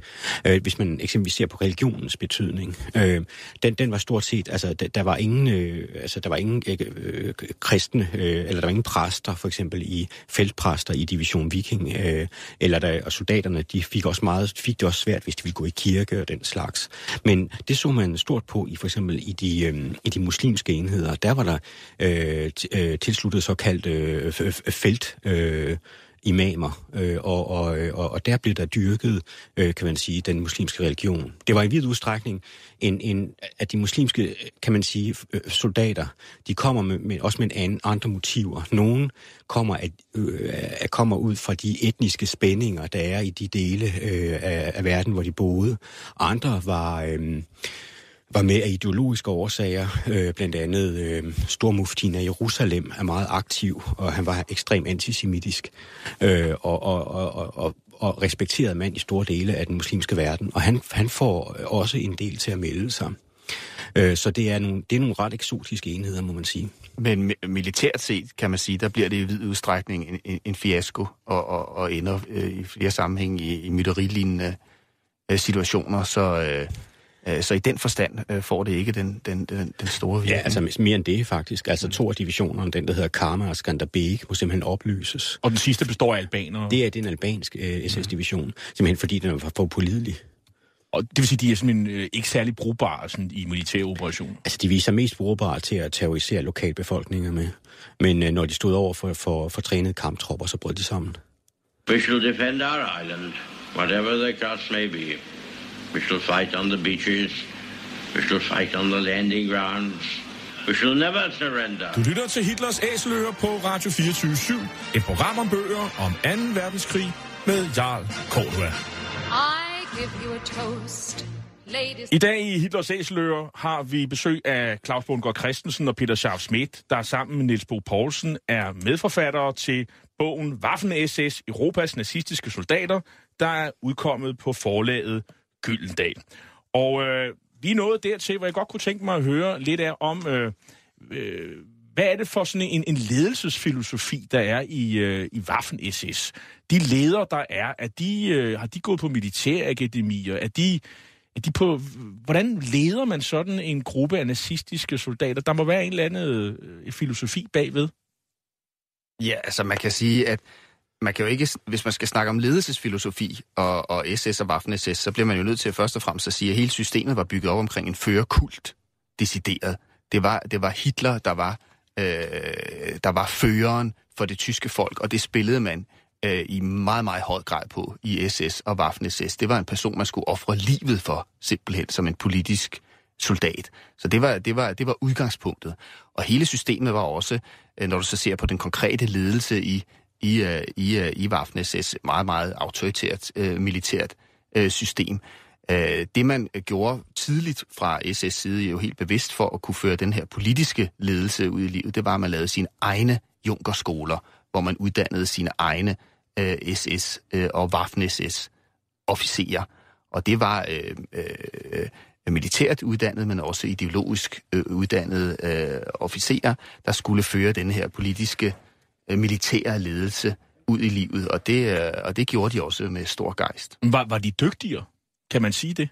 Speaker 4: Øh, hvis man eksempelvis ser på religionens betydning. Øh, den, den var stort set, altså der, der var ingen, øh, altså der var ingen øh, øh, kristne, øh, eller der var ingen præster for eksempel i feltpræster i Division Viking, øh, eller der, og soldaterne, de fik også meget, fik det også svært, hvis de ville gå i kirke og den slags. Men det så man stort på i for eksempel i de, øh, i de muslimske enheder. Der var der øh, øh, tilsluttet såkaldt øh, øh, felt øh, imamer, øh, og, og, og, og der blev der dyrket, øh, kan man sige, den muslimske religion. Det var i vid udstrækning en, en, at de muslimske, kan man sige, øh, soldater, de kommer med, med, også med en andre motiver. Nogle kommer, at, øh, kommer ud fra de etniske spændinger, der er i de dele øh, af, af verden, hvor de boede. Andre var... Øh, var med af ideologiske årsager. Øh, blandt andet øh, stormuftien af Jerusalem er meget aktiv, og han var ekstremt antisemitisk øh, og, og, og, og, og respekteret mand i store dele af den muslimske verden. Og han, han får også en del til at melde sig. Øh, så det er, nogle, det er nogle ret eksotiske enheder, må man sige.
Speaker 2: Men militært set, kan man sige, der bliver det i vid udstrækning en, en, en fiasko, og, og, og ender øh, i flere sammenhæng i, i mytterilignende øh, situationer. Så... Øh, så i den forstand øh, får det ikke den, den, den, den store virkning.
Speaker 4: Ja, altså mere end det faktisk. Altså to af divisionerne, den der hedder Karma og Skanderbeg, må simpelthen oplyses.
Speaker 3: Og den sidste består af albanere?
Speaker 4: Det er den albanske øh, SS-division, simpelthen fordi den er for pålidelig.
Speaker 3: Og det vil sige, de er simpelthen øh, ikke særlig brugbare sådan, i militære operationer?
Speaker 4: Altså, de viser mest brugbare til at terrorisere lokalbefolkninger med. Men øh, når de stod over for, for, for trænede kamptropper, så brød de sammen.
Speaker 7: We shall defend our island, whatever the cost may be. We shall fight on the beaches. We shall fight on the landing grounds. We shall never surrender.
Speaker 3: Du lytter til Hitlers Æseløer på Radio 24 /7. Et program om bøger om 2. verdenskrig med Jarl Cordua. I give you a toast. Ladies. I dag i Hitlers Æseløer har vi besøg af Claus Bundgaard Christensen og Peter Scharf Schmidt, der sammen med Niels Bo Poulsen er medforfattere til bogen Waffen-SS, Europas nazistiske soldater, der er udkommet på forlaget Gyldendal. Og øh, vi er nået dertil, hvor jeg godt kunne tænke mig at høre lidt af om, øh, øh, hvad er det for sådan en, en ledelsesfilosofi, der er i, øh, i Waffen-SS? De ledere, der er, er de, øh, har de gået på militærakademier? Er de, er de på, hvordan leder man sådan en gruppe af nazistiske soldater? Der må være en eller anden øh, filosofi bagved.
Speaker 2: Ja, altså man kan sige, at man kan jo ikke, hvis man skal snakke om ledelsesfilosofi og, og SS og Waffen-SS, så bliver man jo nødt til at først og fremmest at sige, at hele systemet var bygget op omkring en førerkult, decideret. Det var, det var Hitler, der var, øh, der var føreren for det tyske folk, og det spillede man øh, i meget, meget høj grad på i SS og Waffen-SS. Det var en person, man skulle ofre livet for, simpelthen som en politisk soldat. Så det var, det var, det var udgangspunktet. Og hele systemet var også, øh, når du så ser på den konkrete ledelse i i, uh, i, uh, i Waffen-SS meget, meget autoritært uh, militært uh, system. Uh, det man gjorde tidligt fra SS side, jo helt bevidst for at kunne føre den her politiske ledelse ud i livet, det var, at man lavede sine egne junkerskoler, hvor man uddannede sine egne uh, SS uh, og Waffen-SS officerer. Og det var øh, øh, militært uddannet, men også ideologisk øh, uddannede øh, officerer, der skulle føre den her politiske militære ledelse ud i livet, og det, øh, og det gjorde de også med stor gejst.
Speaker 3: Var, var de dygtigere? Kan man sige det?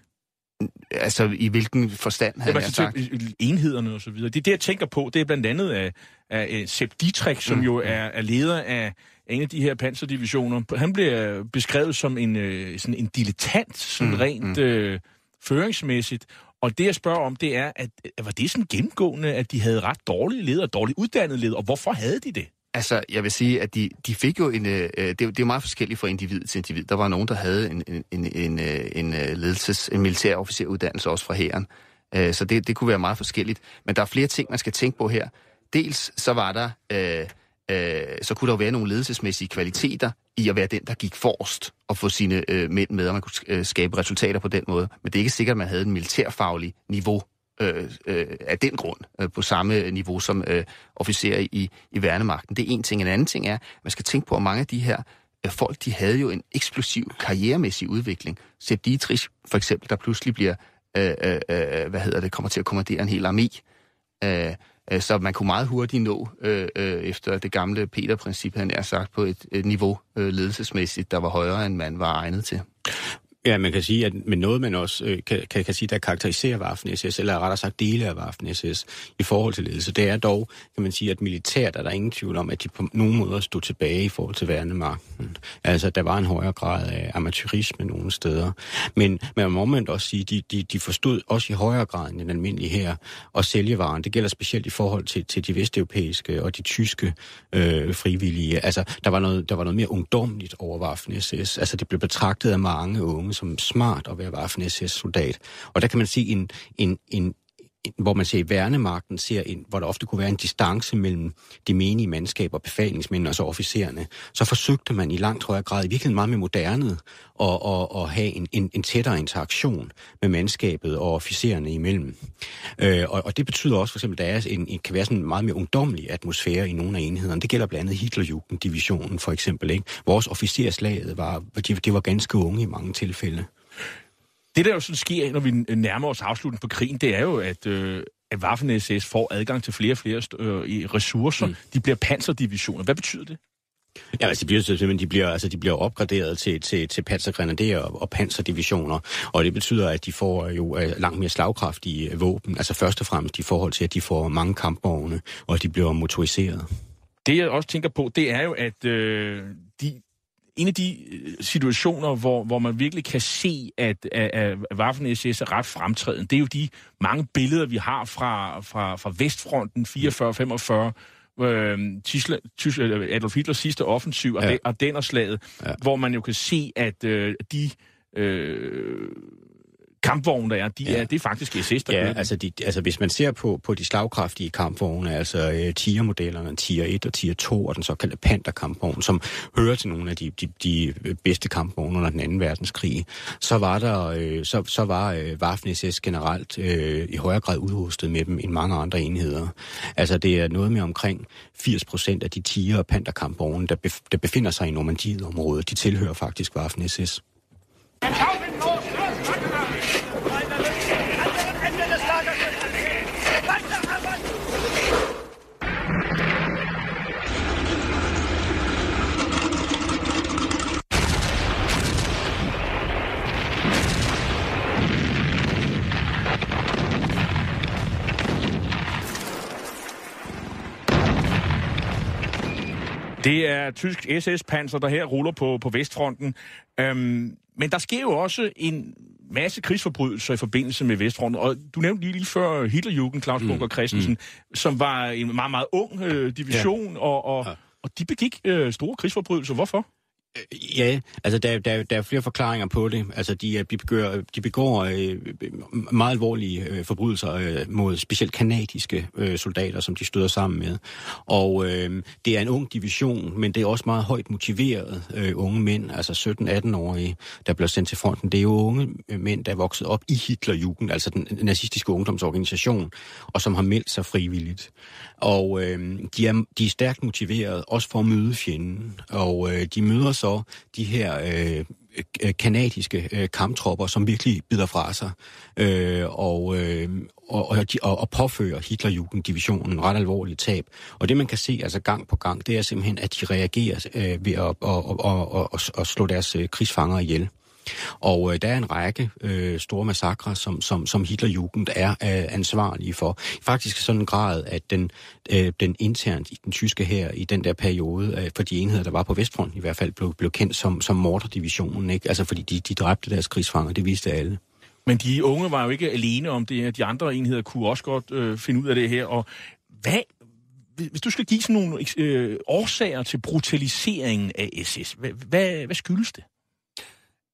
Speaker 2: Altså, i hvilken forstand, han
Speaker 3: har
Speaker 2: sagt?
Speaker 3: Enhederne og så videre. Det det, jeg tænker på. Det er blandt andet af, af Sepp Dietrich, som mm. jo er, er leder af en af de her panserdivisioner. Han bliver beskrevet som en, øh, sådan en dilettant, sådan mm. rent mm. Øh, føringsmæssigt. Og det, jeg spørger om, det er, at var det sådan gennemgående, at de havde ret dårlige ledere, dårligt uddannede ledere, og hvorfor havde de det?
Speaker 2: Altså, jeg vil sige, at de, de fik jo en... Øh, øh det, det er meget forskelligt fra individ til individ. Der var nogen, der havde en, en, en, en, øh, en øh, ledelses, en militær officeruddannelse også fra hæren. Øh, så det, det kunne være meget forskelligt. Men der er flere ting, man skal tænke på her. Dels så var der... Øh, øh, så kunne der jo være nogle ledelsesmæssige kvaliteter i at være den, der gik forrest og få sine øh, mænd med, og man kunne skabe resultater på den måde. Men det er ikke sikkert, at man havde en militærfaglig niveau øh, øh, af den grund øh, på samme niveau som øh, officerer i, i værnemagten. Det er en ting. En anden ting er, at man skal tænke på, at mange af de her øh, folk, de havde jo en eksplosiv karrieremæssig udvikling. Sepp Dietrich for eksempel, der pludselig bliver, øh, øh, øh, hvad hedder det, kommer til at kommandere en hel armé. Øh, øh så man kunne meget hurtigt nå, øh, øh, efter det gamle Peter-princip, han er sagt, på et, et niveau øh, ledelsesmæssigt, der var højere, end man var egnet til.
Speaker 4: Ja, man kan sige, at med noget, man også øh, kan, kan, kan sige, der karakteriserer Waffen SS, eller rettere sagt dele af Waffen SS, i forhold til ledelse, det er dog, kan man sige, at militært er der ingen tvivl om, at de på nogen måder stod tilbage i forhold til værnemagten. Altså, der var en højere grad af amatørisme nogle steder. Men man må omvendt også sige, at de, de, de forstod også i højere grad end den almindelige her at sælge varen. Det gælder specielt i forhold til, til de vesteuropæiske og de tyske øh, frivillige. Altså, der var, noget, der var noget mere ungdomligt over Waffen SS. Altså, det blev betragtet af mange unge som smart at være Waffen-SS-soldat. Og der kan man sige en, en, en, hvor man ser i værnemagten, ser en, hvor der ofte kunne være en distance mellem de menige mandskaber, befalingsmænd og så officererne, så forsøgte man i langt højere grad, i virkeligheden meget med moderne, at, at, at have en, en, en tættere interaktion med mandskabet og officererne imellem. Øh, og, og det betyder også for eksempel, at der er en, en, kan være sådan en meget mere ungdomlig atmosfære i nogle af enhederne. Det gælder blandt andet Hitlerjugend-divisionen for eksempel. Ikke? Vores officerslaget var, de, de var ganske unge i mange tilfælde.
Speaker 3: Det, der jo sådan sker, når vi nærmer os afslutningen på krigen, det er jo, at, øh, at Waffen-SS får adgang til flere og flere øh, ressourcer. Mm. De bliver panserdivisioner. Hvad betyder det?
Speaker 4: Ja, altså, de bliver simpelthen de bliver, altså, de bliver opgraderet til, til, til pansergrenaderer og, og panserdivisioner, og det betyder, at de får jo øh, langt mere slagkraftige øh, våben, altså først og fremmest i forhold til, at de får mange kampvogne, og de bliver motoriseret.
Speaker 3: Det jeg også tænker på, det er jo, at øh, de, en af de øh, situationer, hvor, hvor man virkelig kan se, at, at, at Waffen-SS er ret fremtrædende, det er jo de mange billeder, vi har fra, fra, fra Vestfronten 44-45, øh, Tisla, Tis, Adolf Hitlers sidste offensiv, ja. Ardennerslaget, ja. hvor man jo kan se, at øh, de øh, kampvogne, der er, de ja. er, det er faktisk SS, der
Speaker 4: Ja, altså, de, altså hvis man ser på, på de slagkraftige kampvogne, altså uh, Tier-modellerne, Tier 1 og Tier 2 og den såkaldte Panther-kampvogn, som hører til nogle af de, de, de bedste kampvogne under den 2. verdenskrig, så var der, uh, så, så var uh, Waffen-SS generelt uh, i højere grad udrustet med dem end mange andre enheder. Altså det er noget med omkring 80 procent af de Tier- og Panther-kampvogne, der, bef- der befinder sig i Normandiet-området, de tilhører faktisk Waffen-SS.
Speaker 3: Det er tysk SS-panser, der her ruller på, på Vestfronten. Øhm, men der sker jo også en masse krigsforbrydelser i forbindelse med Vestfronten. Og du nævnte lige, lige før Hitlerjugend, Claus mm. Bunker Christensen, mm. som var en meget, meget ung øh, division, ja. og, og, ja. og de begik øh, store krigsforbrydelser. Hvorfor?
Speaker 4: Øh, ja, altså der, der, der er flere forklaringer på det. Altså de, de begår, de begår øh, meget alvorlige øh, forbrydelser øh, mod specielt kanadiske øh, soldater, som de støder sammen med. Og øh, det er en ung division, men det er også meget højt motiveret øh, unge mænd, altså 17-18-årige, der bliver sendt til fronten. Det er jo unge øh, mænd, der er vokset op i Hitlerjugend, altså den nazistiske ungdomsorganisation, og som har meldt sig frivilligt. Og øh, de, er, de er stærkt motiveret, også for at møde fjenden. Og øh, de møder så de her øh, kanadiske øh, kamptropper, som virkelig bider fra sig øh, og, øh, og, og, og, og påfører Hitlerjugenddivisionen ret alvorligt tab. Og det man kan se altså gang på gang, det er simpelthen, at de reagerer øh, ved at og, og, og, og, og slå deres øh, krigsfanger ihjel. Og øh, der er en række øh, store massakre, som, som, som Hitlerjugend er øh, ansvarlige for. Faktisk sådan en grad, at den, øh, den internt i den tyske her i den der periode, øh, for de enheder, der var på Vestfronten i hvert fald, blev, blev kendt som, som morderdivisionen. Ikke? Altså fordi de, de dræbte deres krigsfanger, det viste alle.
Speaker 3: Men de unge var jo ikke alene om det her. De andre enheder kunne også godt øh, finde ud af det her. Og hvad, hvis du skal give sådan nogle øh, årsager til brutaliseringen af SS, hvad, hvad, hvad skyldes det?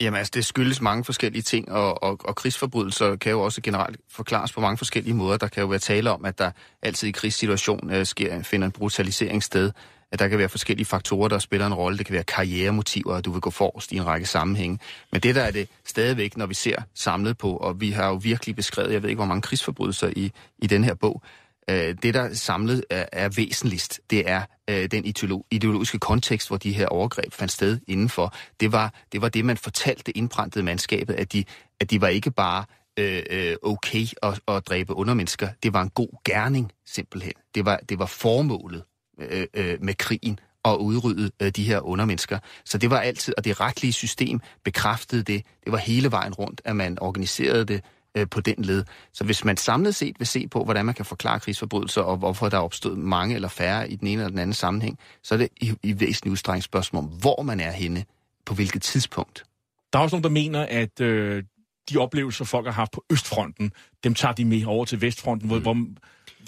Speaker 2: Jamen altså, det skyldes mange forskellige ting, og, og, og krigsforbrydelser kan jo også generelt forklares på mange forskellige måder. Der kan jo være tale om, at der altid i krigssituation øh, sker, finder en brutalisering sted. At der kan være forskellige faktorer, der spiller en rolle. Det kan være karrieremotiver, at du vil gå forrest i en række sammenhænge. Men det der er det stadigvæk, når vi ser samlet på, og vi har jo virkelig beskrevet, jeg ved ikke, hvor mange krigsforbrydelser i, i den her bog, Øh, det, der samlet er, er væsentligst, det er øh, den ideologiske kontekst, hvor de her overgreb fandt sted indenfor. Det var det, var det man fortalte indbrændte mandskabet, at de, at de var ikke bare øh, øh okay at, at dræbe undermennesker. Det var en god gerning, simpelthen. Det var, det var formålet øh, øh, med krigen at udrydde øh, de her undermennesker. Så det var altid, og det retlige system bekræftede det. Det var hele vejen rundt, at man organiserede det øh, på den led. Så hvis man samlet set vil se på, hvordan man kan forklare krigsforbrydelser, og hvorfor der er opstået mange eller færre i den ene eller den anden sammenhæng, så er det i, i væsentlig udstrækning spørgsmål om, hvor man er henne, på hvilket tidspunkt.
Speaker 3: Der er også nogen, der mener, at øh, de oplevelser, folk har haft på Østfronten, dem tager de med over til Vestfronten, mm. hvor,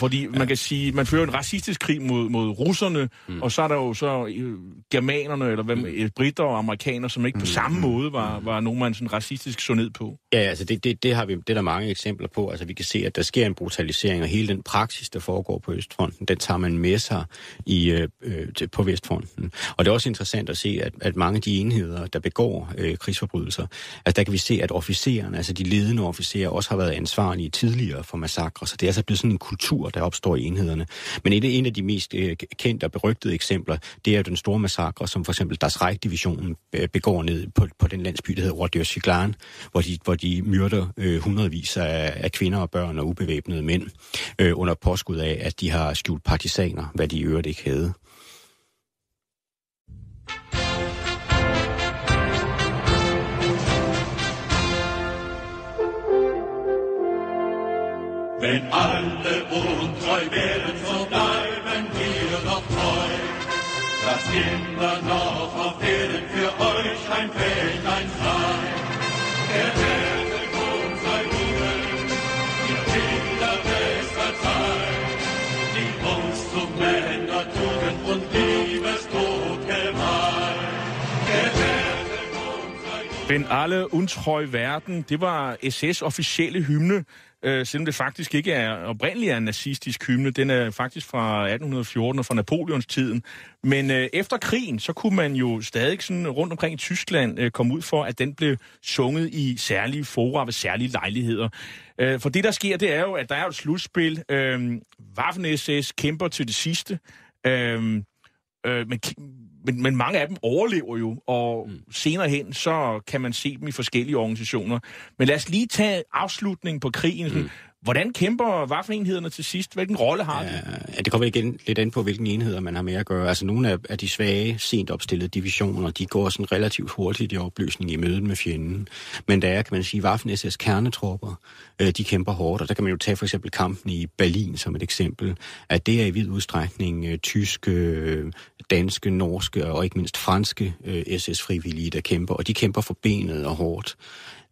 Speaker 3: fordi man kan sige, man fører en racistisk krig mod, mod russerne, mm. og så er der jo så øh, germanerne, eller hvad, mm. britter og amerikanere, som ikke mm. på samme måde var, var nogen, man sådan racistisk så ned på.
Speaker 4: Ja, altså det, det, det, har vi, det er der mange eksempler på. Altså vi kan se, at der sker en brutalisering, og hele den praksis, der foregår på Østfronten, den tager man med sig i, øh, øh på Vestfronten. Og det er også interessant at se, at, at mange af de enheder, der begår øh, krigsforbrydelser, altså der kan vi se, at officererne, altså de ledende officerer, også har været ansvarlige tidligere for massakre, så det er altså blevet sådan en kultur, der opstår i enhederne. Men et, en af de mest øh, kendte og berygtede eksempler, det er den store massakre, som for eksempel Das Reich-divisionen øh, begår ned på, på den landsby, der hedder Rordjør hvor de, hvor de myrder øh, hundredvis af, af kvinder og børn og ubevæbnede mænd, øh, under påskud af, at de har skjult partisaner, hvad de i øvrigt ikke havde. Wenn alle untreu werden, so bleiben wir doch treu. Dass immer noch auf Erden für euch ein Wäldlein frei. Erhärtet unser Jubel, ihr Kinder bester Zeit, die uns zu Männer, Tugend und Liebestod geweiht. Wenn alle untreu werden, det var SS officielle hymne øh, selvom det faktisk ikke er oprindeligt er en nazistisk hymne. Den er faktisk fra 1814 og fra Napoleons tiden. Men øh, efter krigen, så kunne man jo stadig sådan rundt omkring i Tyskland øh, komme ud for, at den blev sunget i særlige fora ved særlige lejligheder. Øh, for det, der sker, det er jo, at der er et slutspil. Øh, Waffen-SS kæmper til det sidste. Øh, øh, men men, men mange af dem overlever jo, og mm. senere hen, så kan man se dem i forskellige organisationer. Men lad os lige tage afslutningen på krigen. Mm. Hvordan kæmper vaffenenhederne til sidst? Hvilken rolle har de? Ja, det kommer igen lidt an på, hvilken enheder man har med at gøre. Altså nogle af, af de svage, sent opstillede divisioner, de går sådan relativt hurtigt i opløsning i mødet med fjenden. Men der er, kan man sige, Waffen-SS kernetropper, øh, de kæmper hårdt. Og der kan man jo tage for eksempel kampen i Berlin som et eksempel. At det er i vid udstrækning øh, tyske, øh, danske, norske og ikke mindst franske øh, SS-frivillige, der kæmper. Og de kæmper for benet og hårdt.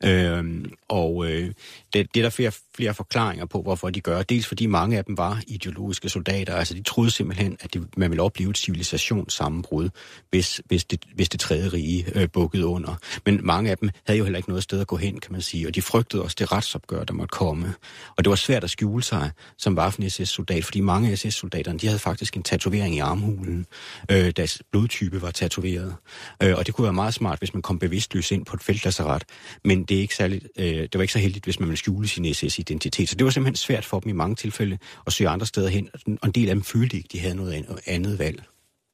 Speaker 4: Øh, og øh, det, det er der flere, flere forklaringer på, hvorfor de gør. Dels fordi mange af dem var ideologiske soldater. Altså de troede simpelthen, at det, man ville opleve et civilisationssammenbrud, hvis, hvis, det, hvis det tredje rige øh, bukkede under. Men mange af dem havde jo heller ikke noget sted at gå hen, kan man sige. Og de frygtede også det retsopgør, der måtte komme. Og det var svært at skjule sig som Waffen-SS-soldat, fordi mange af SS-soldaterne, de havde faktisk en tatovering i armhulen. Øh, deres blodtype var tatoveret. Øh, og det kunne være meget smart, hvis man kom bevidstløs ind på et feltlasseret. Men det, er ikke særligt, øh, det var ikke så heldigt, hvis man ville skjule sin SS-identitet. Så det var simpelthen svært for dem i mange tilfælde at søge andre steder hen, og en del af dem følte ikke, de havde noget andet valg.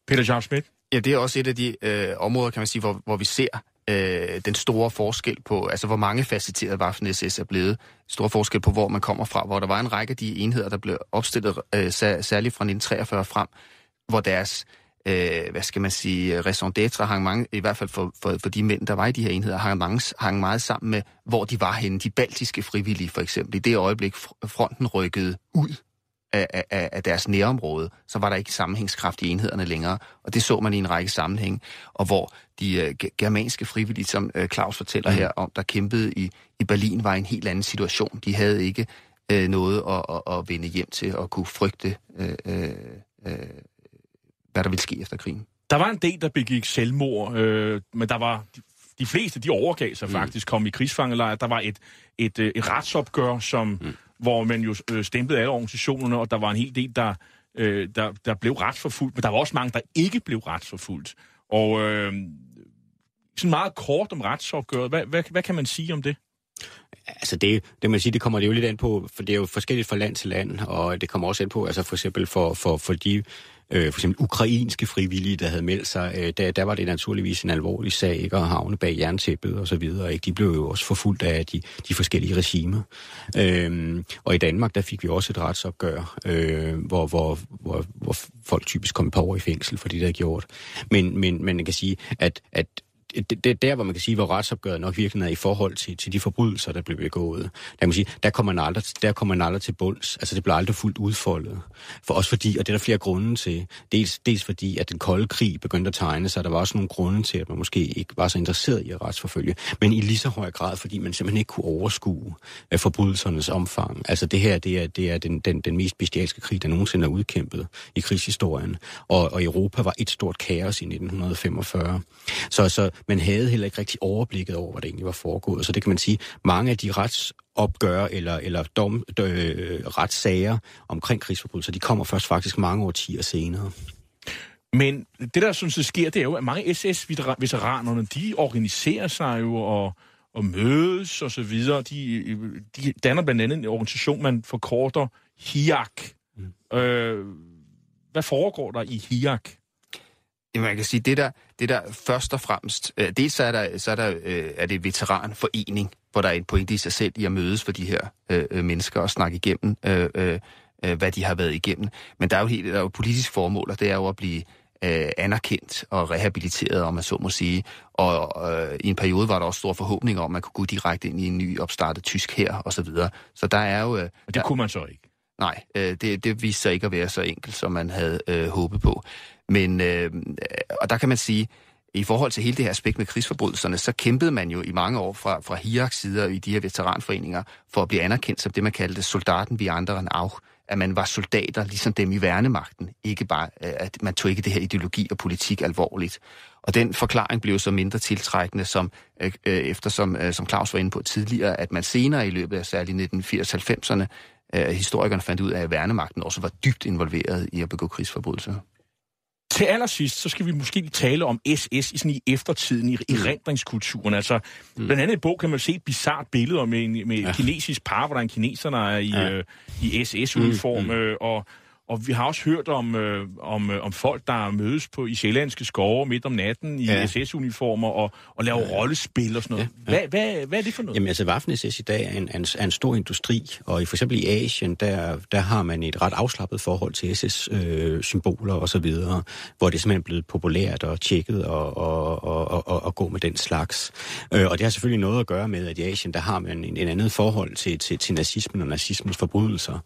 Speaker 3: Peter Jarl Schmidt,
Speaker 2: Ja, det er også et af de øh, områder, kan man sige, hvor, hvor vi ser øh, den store forskel på, altså hvor mange facetterede Waffen SS er blevet. Stor forskel på, hvor man kommer fra, hvor der var en række af de enheder, der blev opstillet øh, særligt fra 1943 frem, hvor deres, øh, hvad skal man sige, raison d'etre hang mange, i hvert fald for, for, for de mænd, der var i de her enheder, hang, mange, hang meget sammen med, hvor de var henne. De baltiske frivillige for eksempel. I det øjeblik, fronten rykkede ud af, af, af deres nærområde, så var der ikke sammenhængskraft i enhederne længere. Og det så man i en række sammenhæng, og hvor de uh, germanske frivillige, som uh, Claus fortæller mm. her om, der kæmpede i, i Berlin, var en helt anden situation. De havde ikke uh, noget at, at, at vende hjem til og kunne frygte, uh, uh, uh, hvad der ville ske efter krigen.
Speaker 3: Der var en del, der begik selvmord, øh, men der var de, de fleste, de overgav sig mm. faktisk, kom i krigsfangelejr. Der var et, et, et retsopgør, som... Mm hvor man jo øh, stemplede alle organisationerne, og der var en hel del, der, øh, der, der blev retsforfulgt, men der var også mange, der ikke blev retsforfulgt. Og øh, sådan meget kort om retsopgøret, hvad, hvad, hvad kan man sige om det?
Speaker 4: Altså det, det man sige, det kommer det jo lidt an på, for det er jo forskelligt fra land til land, og det kommer også an på, altså for eksempel for, for, for de øh, for eksempel ukrainske frivillige, der havde meldt sig, øh, der, der var det naturligvis en alvorlig sag, ikke? at havne bag jerntæppet og så videre. Ikke? De blev jo også forfulgt af de, de forskellige regimer. Øh, og i Danmark, der fik vi også et retsopgør, øh, hvor, hvor, hvor, hvor folk typisk kom på over i fængsel for det, der gjort. Men, men, men man kan sige, at, at det, det der, hvor man kan sige, hvor retsopgøret nok virkelig er i forhold til, til de forbrydelser, der blev begået. Der, kan man sige, der kommer man aldrig, der kommer man aldrig til bunds. Altså, det bliver aldrig fuldt udfoldet. For også fordi, og det er der flere grunde til. Dels, dels fordi, at den kolde krig begyndte at tegne sig. Der var også nogle grunde til, at man måske ikke var så interesseret i at retsforfølge. Men i lige så høj grad, fordi man simpelthen ikke kunne overskue øh, forbrydelsernes omfang. Altså, det her, det er, det er den, den, den mest bestialske krig, der nogensinde er udkæmpet i krigshistorien. Og, og Europa var et stort kaos i 1945. Så, så man havde heller ikke rigtig overblikket over, hvad det egentlig var foregået. Så det kan man sige, mange af de retsopgør eller, eller dom, dø, retssager omkring krigsforbrydelser, de kommer først faktisk mange årtier senere.
Speaker 3: Men det, der synes, det sker, det er jo, at mange SS-veteranerne, de organiserer sig jo og, og mødes og så videre. De, de danner blandt andet en organisation, man forkorter HIAC. Mm. Øh, hvad foregår der i HIAC?
Speaker 2: Man kan sige, det der, det der først og fremmest, øh, dels så er, der, så er, der, øh, er det veteranforening, hvor der er en pointe i sig selv i at mødes for de her øh, øh, mennesker og snakke igennem, øh, øh, hvad de har været igennem. Men der er jo helt, der er jo politisk formål, og det er jo at blive øh, anerkendt og rehabiliteret, om man så må sige. Og øh, i en periode var der også store forhåbninger om, at man kunne gå direkte ind i en ny opstartet tysk her og så videre. Så der er jo... Øh,
Speaker 3: og det kunne man så ikke?
Speaker 2: Nej, øh, det, det viste sig ikke at være så enkelt, som man havde øh, håbet på. Men, øh, øh, og der kan man sige, i forhold til hele det her aspekt med krigsforbrydelserne, så kæmpede man jo i mange år fra, fra Hiraks side i de her veteranforeninger for at blive anerkendt som det, man kaldte soldaten vi andre end af, at man var soldater ligesom dem i værnemagten, ikke bare, øh, at man tog ikke det her ideologi og politik alvorligt. Og den forklaring blev så mindre tiltrækkende, som øh, øh eftersom, øh, som Claus var inde på tidligere, at man senere i løbet af særligt 1980-90'erne, øh, historikerne fandt ud af, at værnemagten også var dybt involveret i at begå krigsforbrydelser.
Speaker 3: Til allersidst, så skal vi måske tale om SS i, sådan i eftertiden, i, i mm. rendringskulturen. Altså, mm. blandt andet i bog kan man se et bizart billede med, en, med ja. et kinesisk par, hvor der er en kineser, er i, ja. øh, i SS-uniform, mm. øh, og og vi har også hørt om, øh, om, øh, om folk, der mødes på i sjællandske skove midt om natten i ja. SS-uniformer og, og laver ja. rollespil og sådan noget. Ja. Ja. Hvad, hvad, hvad er det for noget?
Speaker 4: Jamen altså, Waffen-SS i dag er en, en, en stor industri, og i for eksempel i Asien, der, der har man et ret afslappet forhold til SS-symboler øh, og så videre, hvor det er simpelthen blevet populært og tjekket og, og, og, og, og gå med den slags. Øh, og det har selvfølgelig noget at gøre med, at i Asien, der har man en, en andet forhold til, til, til nazismen og nazismens forbrydelser.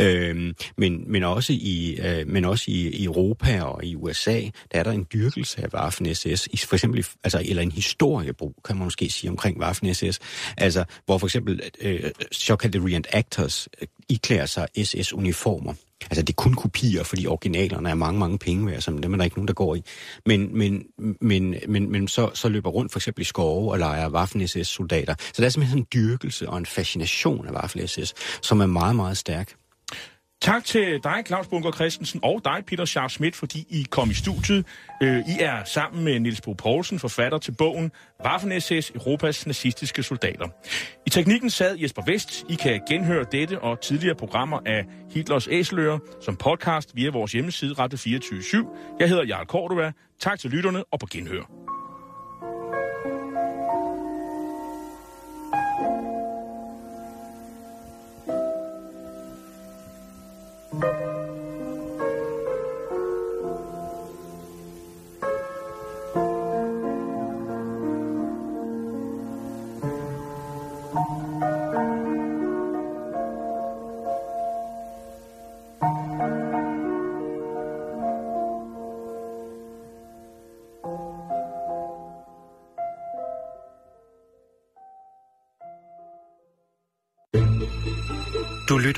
Speaker 4: Øh, men, men også også i, øh, men også i, i Europa og i USA, der er der en dyrkelse af Waffen-SS, i, for eksempel, altså, eller en historiebrug, kan man måske sige, omkring Waffen-SS, altså, hvor for eksempel øh, såkaldte reenactors øh, iklærer sig SS-uniformer. Altså, det er kun kopier, fordi originalerne er mange, mange penge værd, som dem er der ikke nogen, der går i. Men, men, men, men, men så, så løber rundt for eksempel i skove og leger Waffen-SS-soldater. Så der er simpelthen en dyrkelse og en fascination af Waffen-SS, som er meget, meget stærk.
Speaker 3: Tak til dig, Claus Bunker Christensen, og dig, Peter Scharf Schmidt, fordi I kom i studiet. Øh, I er sammen med Niels Bo Poulsen, forfatter til bogen Waffen-SS, Europas nazistiske soldater. I teknikken sad Jesper Vest. I kan genhøre dette og tidligere programmer af Hitlers Æseløer som podcast via vores hjemmeside Rette 24 /7. Jeg hedder Jarl Cordova. Tak til lytterne og på genhør.
Speaker 8: Du